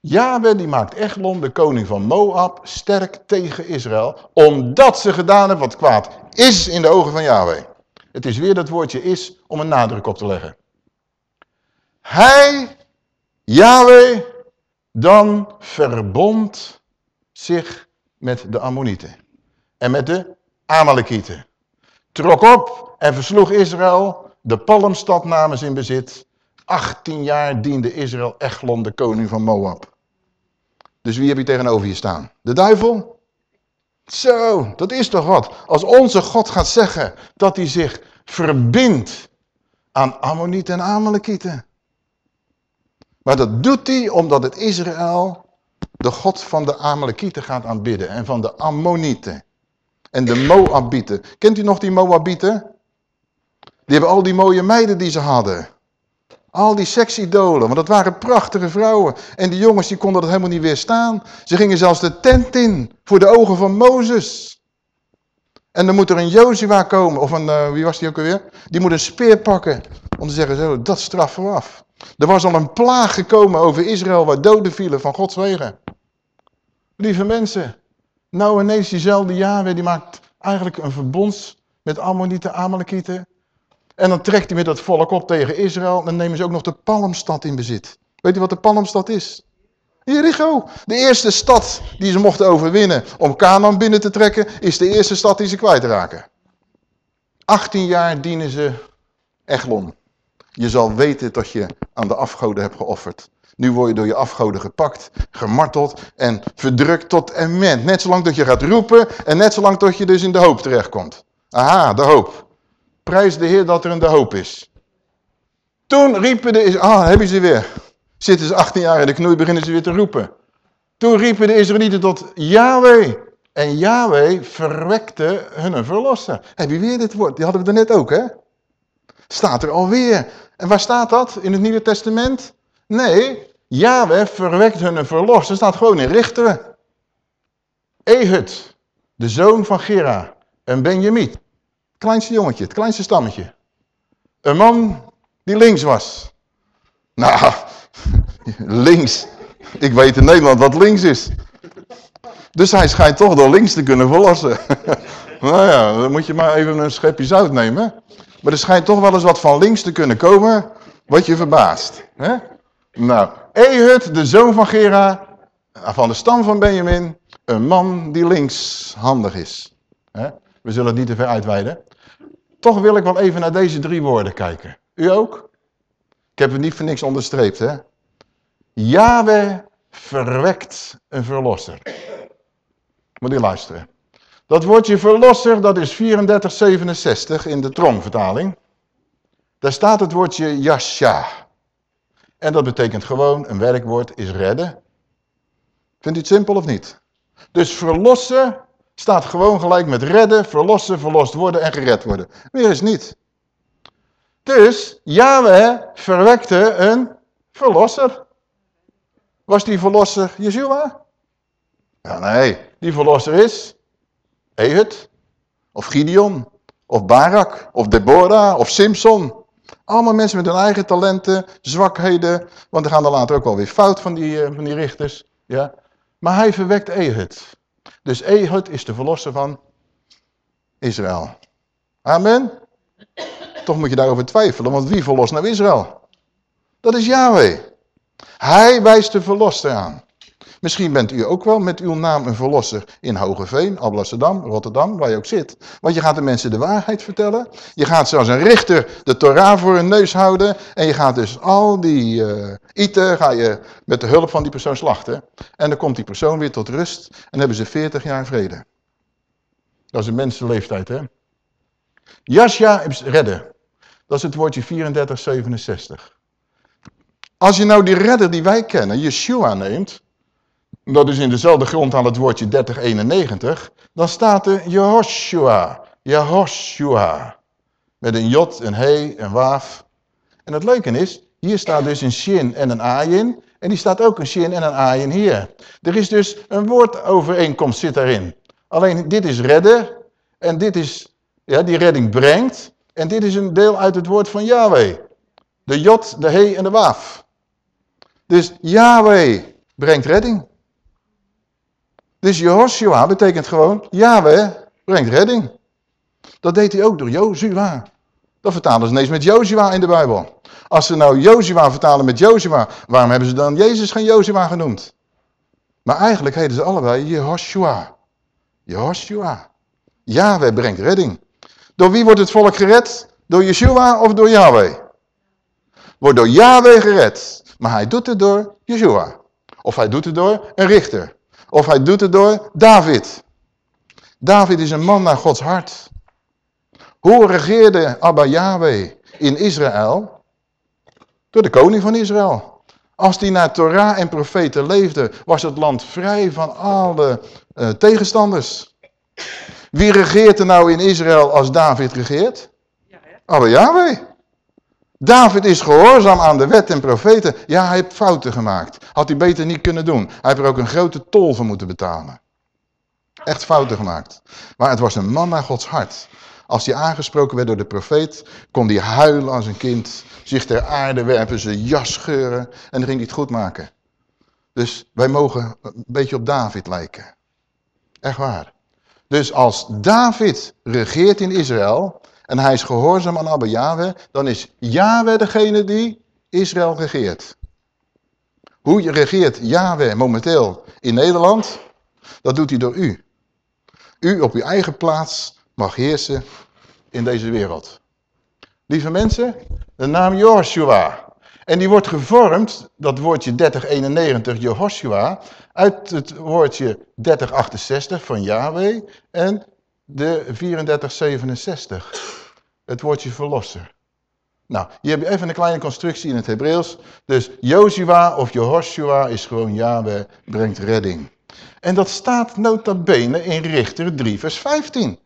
Yahweh die maakt Eglon, de koning van Moab, sterk tegen Israël. Omdat ze gedaan hebben wat kwaad is in de ogen van Yahweh. Het is weer dat woordje is om een nadruk op te leggen. Hij, Yahweh, dan verbond zich met de Ammonieten. En met de Amalekieten. Trok op en versloeg Israël de palmstad namen ze in bezit. 18 jaar diende Israël Echlon, de koning van Moab. Dus wie heb je tegenover je staan? De duivel? Zo, dat is toch wat. Als onze God gaat zeggen dat hij zich verbindt aan Ammonieten en Amalekieten. Maar dat doet hij omdat het Israël de God van de Amalekieten gaat aanbidden. En van de Ammonieten. En de Moabieten. Kent u nog die Moabieten? Die hebben al die mooie meiden die ze hadden. Al die seksidolen, want dat waren prachtige vrouwen. En die jongens die konden dat helemaal niet weerstaan. Ze gingen zelfs de tent in, voor de ogen van Mozes. En dan moet er een Jozua komen, of een, uh, wie was die ook alweer? Die moet een speer pakken, om te zeggen, zo, dat straffen we af. Er was al een plaag gekomen over Israël, waar doden vielen van Gods wegen. Lieve mensen, nou ineens diezelfde Yahweh, die maakt eigenlijk een verbond met Ammonieten, Amalekieten. En dan trekt hij met dat volk op tegen Israël. Dan nemen ze ook nog de Palmstad in bezit. Weet u wat de Palmstad is? Jericho. De eerste stad die ze mochten overwinnen om Canaan binnen te trekken, is de eerste stad die ze kwijtraken. 18 jaar dienen ze Eglon. Je zal weten dat je aan de afgoden hebt geofferd. Nu word je door je afgoden gepakt, gemarteld en verdrukt tot en met. Net zolang dat je gaat roepen en net zolang tot je dus in de hoop terechtkomt. Aha, de hoop. Prijs de Heer dat er een de hoop is. Toen riepen de... Ah, heb je ze weer. Zitten ze 18 jaar in de knoei, beginnen ze weer te roepen. Toen riepen de Israëlieten tot Yahweh. En Yahweh verwekte hun verlosser. Heb je weer dit woord? Die hadden we er net ook, hè? Staat er alweer. En waar staat dat? In het Nieuwe Testament? Nee, Yahweh verwekt hun verlosser. Staat gewoon in Richteren. Ehud, de zoon van Gera, een Benjamit. Kleinste jongetje, het kleinste stammetje. Een man die links was. Nou, links. Ik weet in Nederland wat links is. Dus hij schijnt toch door links te kunnen verlossen. nou ja, dan moet je maar even een schepje zout nemen. Maar er schijnt toch wel eens wat van links te kunnen komen, wat je verbaast. Hè? Nou, Ehud, de zoon van Gera, van de stam van Benjamin, een man die linkshandig is. Hè? We zullen het niet te ver uitweiden. Toch wil ik wel even naar deze drie woorden kijken. U ook? Ik heb het niet voor niks onderstreept, hè? Yahweh verwekt een verlosser. Moet je luisteren. Dat woordje verlosser, dat is 3467 in de Trongvertaling. Daar staat het woordje Yasha. En dat betekent gewoon, een werkwoord is redden. Vindt u het simpel of niet? Dus verlossen staat gewoon gelijk met redden, verlossen, verlost worden en gered worden. Meer is niet. Dus Yahweh verwekte een verlosser. Was die verlosser Yeshua? Ja, nee. Die verlosser is Ehud, of Gideon, of Barak, of Deborah, of Simpson. Allemaal mensen met hun eigen talenten, zwakheden. Want er gaan er later ook wel weer fout van die, eh, van die richters. Ja. Maar hij verwekt Ehud. Dus Ehud is de verlosser van Israël. Amen. Toch moet je daarover twijfelen, want wie verlost nou Israël? Dat is Yahweh. Hij wijst de verlosser aan. Misschien bent u ook wel met uw naam een verlosser in Hogeveen, Alblasserdam, Rotterdam, waar je ook zit. Want je gaat de mensen de waarheid vertellen. Je gaat zoals een richter de Torah voor hun neus houden. En je gaat dus al die uh, ga je met de hulp van die persoon slachten. En dan komt die persoon weer tot rust en hebben ze 40 jaar vrede. Dat is een mensenleeftijd, hè. Jasja is redden. Dat is het woordje 3467. Als je nou die redder die wij kennen, Yeshua neemt, dat is in dezelfde grond aan het woordje 3091, dan staat er Jehoshua, Jehoshua. Met een J, een He, een Waaf. En het leuke is, hier staat dus een Shin en een Ayin. En die staat ook een Shin en een Ayin hier. Er is dus een woordovereenkomst zit daarin. Alleen dit is redden en dit is, ja, die redding brengt. En dit is een deel uit het woord van Yahweh. De Jot, de He en de Waaf. Dus Yahweh brengt redding. Dus Jehoshua betekent gewoon, Yahweh brengt redding. Dat deed hij ook door Jozua. Dat vertalen ze ineens met Jozua in de Bijbel. Als ze nou Jozua vertalen met Jozua, waarom hebben ze dan Jezus geen Jozua genoemd? Maar eigenlijk heten ze allebei Jehoshua. Jehoshua. Yahweh brengt redding. Door wie wordt het volk gered? Door Yeshua of door Yahweh? Wordt door Yahweh gered. Maar hij doet het door Yeshua. Of hij doet het door een richter. Of hij doet het door David. David is een man naar Gods hart. Hoe regeerde Abba Yahweh in Israël? Door de koning van Israël. Als die naar Torah en profeten leefde, was het land vrij van alle uh, tegenstanders. Wie regeert er nou in Israël als David regeert? Abba Yahweh. David is gehoorzaam aan de wet en profeten. Ja, hij heeft fouten gemaakt. Had hij beter niet kunnen doen. Hij heeft er ook een grote tol voor moeten betalen. Echt fouten gemaakt. Maar het was een man naar Gods hart. Als hij aangesproken werd door de profeet, kon hij huilen als een kind. Zich ter aarde werpen, zijn jas scheuren. En dan ging hij het goed maken. Dus wij mogen een beetje op David lijken. Echt waar. Dus als David regeert in Israël, en hij is gehoorzaam aan Abba Yahweh, dan is Yahweh degene die Israël regeert. Hoe je regeert Yahweh momenteel in Nederland, dat doet hij door u. U op uw eigen plaats mag heersen in deze wereld. Lieve mensen, de naam Joshua. En die wordt gevormd, dat woordje 3091 Jehoshua, uit het woordje 3068 van Yahweh en de 3467. Het woordje verlosser. Nou, hier heb je even een kleine constructie in het Hebreeuws. Dus Joshua of Jehoshua is gewoon Yahweh brengt redding. En dat staat nota bene in Richter 3 vers 15.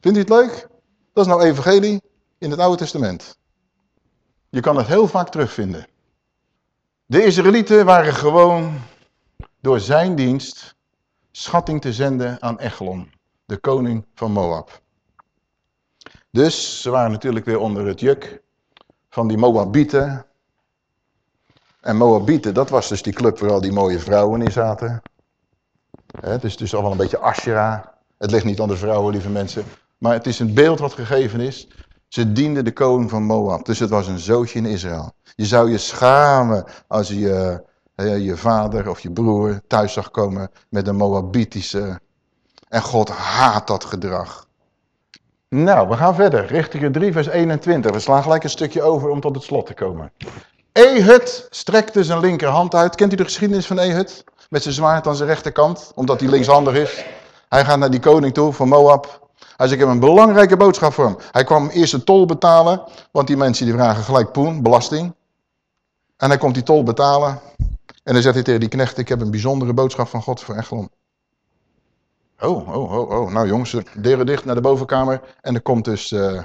Vindt u het leuk? Dat is nou evangelie in het Oude Testament. Je kan het heel vaak terugvinden. De Israëlieten waren gewoon door zijn dienst schatting te zenden aan Eglon, de koning van Moab. Dus ze waren natuurlijk weer onder het juk van die Moabieten. En Moabieten, dat was dus die club waar al die mooie vrouwen in zaten. Het is dus al wel een beetje Asherah. Het ligt niet aan de vrouwen, lieve mensen. Maar het is een beeld wat gegeven is. Ze dienden de koning van Moab. Dus het was een zootje in Israël. Je zou je schamen als je je vader of je broer thuis zag komen met een Moabitische. En God haat dat gedrag. Nou, we gaan verder. Richting 3 vers 21. We slaan gelijk een stukje over om tot het slot te komen. Ehud strekte zijn linkerhand uit. Kent u de geschiedenis van Ehud? Met zijn zwaard aan zijn rechterkant, omdat hij linkshandig is. Hij gaat naar die koning toe van Moab. Hij zegt, ik heb een belangrijke boodschap voor hem. Hij kwam eerst de tol betalen, want die mensen die vragen gelijk poen, belasting. En hij komt die tol betalen. En dan zegt hij tegen die knecht, ik heb een bijzondere boodschap van God voor Echelon. Oh, oh, oh, oh. Nou jongens, deuren dicht naar de bovenkamer. En er komt dus uh,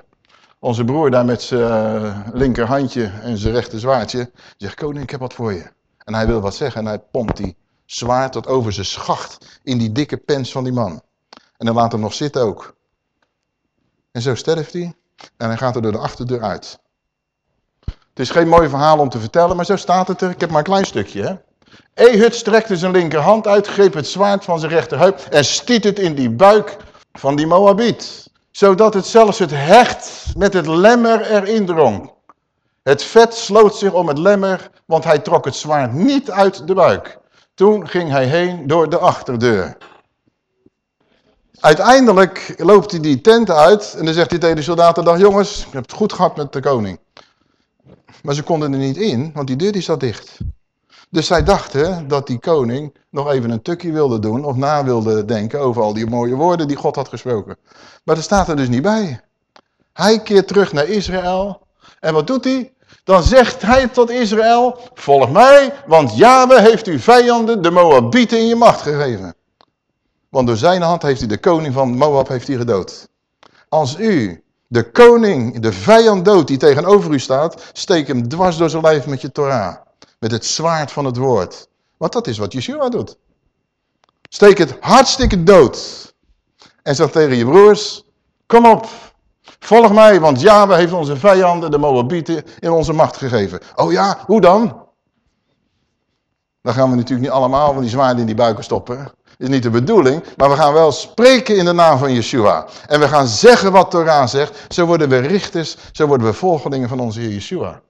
onze broer daar met zijn uh, linkerhandje en zijn rechter zwaardje. Zegt, koning, ik heb wat voor je. En hij wil wat zeggen en hij pompt die zwaard tot over zijn schacht in die dikke pens van die man. En dan laat hem nog zitten ook. En zo sterft hij en hij gaat er door de achterdeur uit. Het is geen mooi verhaal om te vertellen, maar zo staat het er. Ik heb maar een klein stukje. Hè? Ehud strekte zijn linkerhand uit, greep het zwaard van zijn rechterheup en stiet het in die buik van die Moabiet. Zodat het zelfs het hecht met het lemmer erin drong. Het vet sloot zich om het lemmer, want hij trok het zwaard niet uit de buik. Toen ging hij heen door de achterdeur. Uiteindelijk loopt hij die tent uit en dan zegt hij tegen de soldaten, dag jongens, ik heb het goed gehad met de koning. Maar ze konden er niet in, want die deur die zat dicht. Dus zij dachten dat die koning nog even een tukje wilde doen of na wilde denken over al die mooie woorden die God had gesproken. Maar dat staat er dus niet bij. Hij keert terug naar Israël en wat doet hij? Dan zegt hij tot Israël, volg mij, want Yahweh heeft uw vijanden, de Moabieten, in je macht gegeven. Want door zijn hand heeft hij de koning van Moab heeft hij gedood. Als u de koning, de vijand dood die tegenover u staat, steek hem dwars door zijn lijf met je Torah. Met het zwaard van het woord. Want dat is wat Yeshua doet. Steek het hartstikke dood. En zeg tegen je broers, kom op, volg mij, want Yahweh heeft onze vijanden, de Moabieten, in onze macht gegeven. Oh ja, hoe dan? Dan gaan we natuurlijk niet allemaal van die zwaarden in die buiken stoppen is niet de bedoeling, maar we gaan wel spreken in de naam van Yeshua. En we gaan zeggen wat Torah zegt. Zo worden we richters, zo worden we volgelingen van onze Heer Yeshua.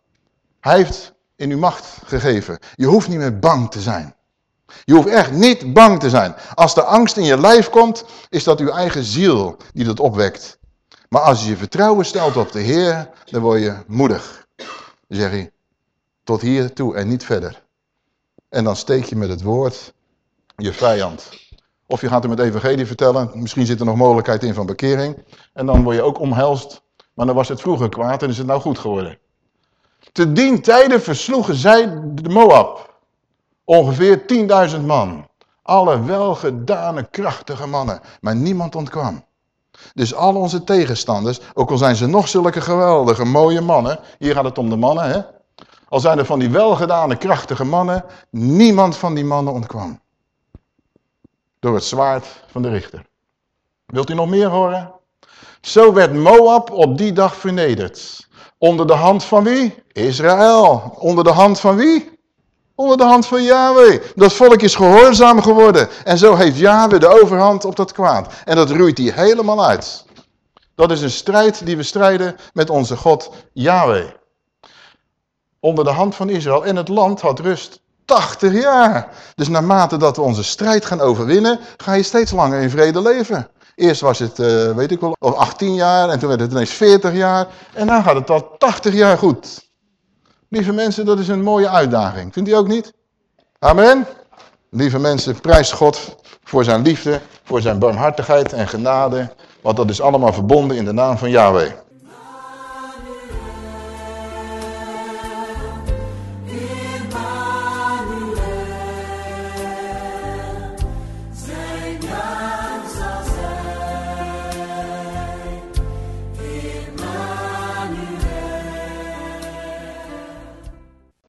Hij heeft in uw macht gegeven. Je hoeft niet meer bang te zijn. Je hoeft echt niet bang te zijn. Als de angst in je lijf komt, is dat uw eigen ziel die dat opwekt. Maar als je je vertrouwen stelt op de Heer, dan word je moedig. Dan zeg je, tot hier toe en niet verder. En dan steek je met het woord je vijand. Of je gaat hem het evangelie vertellen. Misschien zit er nog mogelijkheid in van bekering. En dan word je ook omhelst. Maar dan was het vroeger kwaad en is het nou goed geworden. Te dien tijden versloegen zij de Moab. Ongeveer 10.000 man. Alle welgedane, krachtige mannen. Maar niemand ontkwam. Dus al onze tegenstanders, ook al zijn ze nog zulke geweldige, mooie mannen. Hier gaat het om de mannen, hè. Al zijn er van die welgedane, krachtige mannen. Niemand van die mannen ontkwam. Door het zwaard van de richter. Wilt u nog meer horen? Zo werd Moab op die dag vernederd. Onder de hand van wie? Israël. Onder de hand van wie? Onder de hand van Yahweh. Dat volk is gehoorzaam geworden. En zo heeft Yahweh de overhand op dat kwaad. En dat roeit hij helemaal uit. Dat is een strijd die we strijden met onze God Yahweh. Onder de hand van Israël. En het land had rust 80 jaar. Dus naarmate dat we onze strijd gaan overwinnen, ga je steeds langer in vrede leven. Eerst was het, uh, weet ik wel, 18 jaar en toen werd het ineens 40 jaar. En dan gaat het al 80 jaar goed. Lieve mensen, dat is een mooie uitdaging. Vindt u ook niet? Amen? Lieve mensen, prijs God voor zijn liefde, voor zijn barmhartigheid en genade. Want dat is allemaal verbonden in de naam van Yahweh.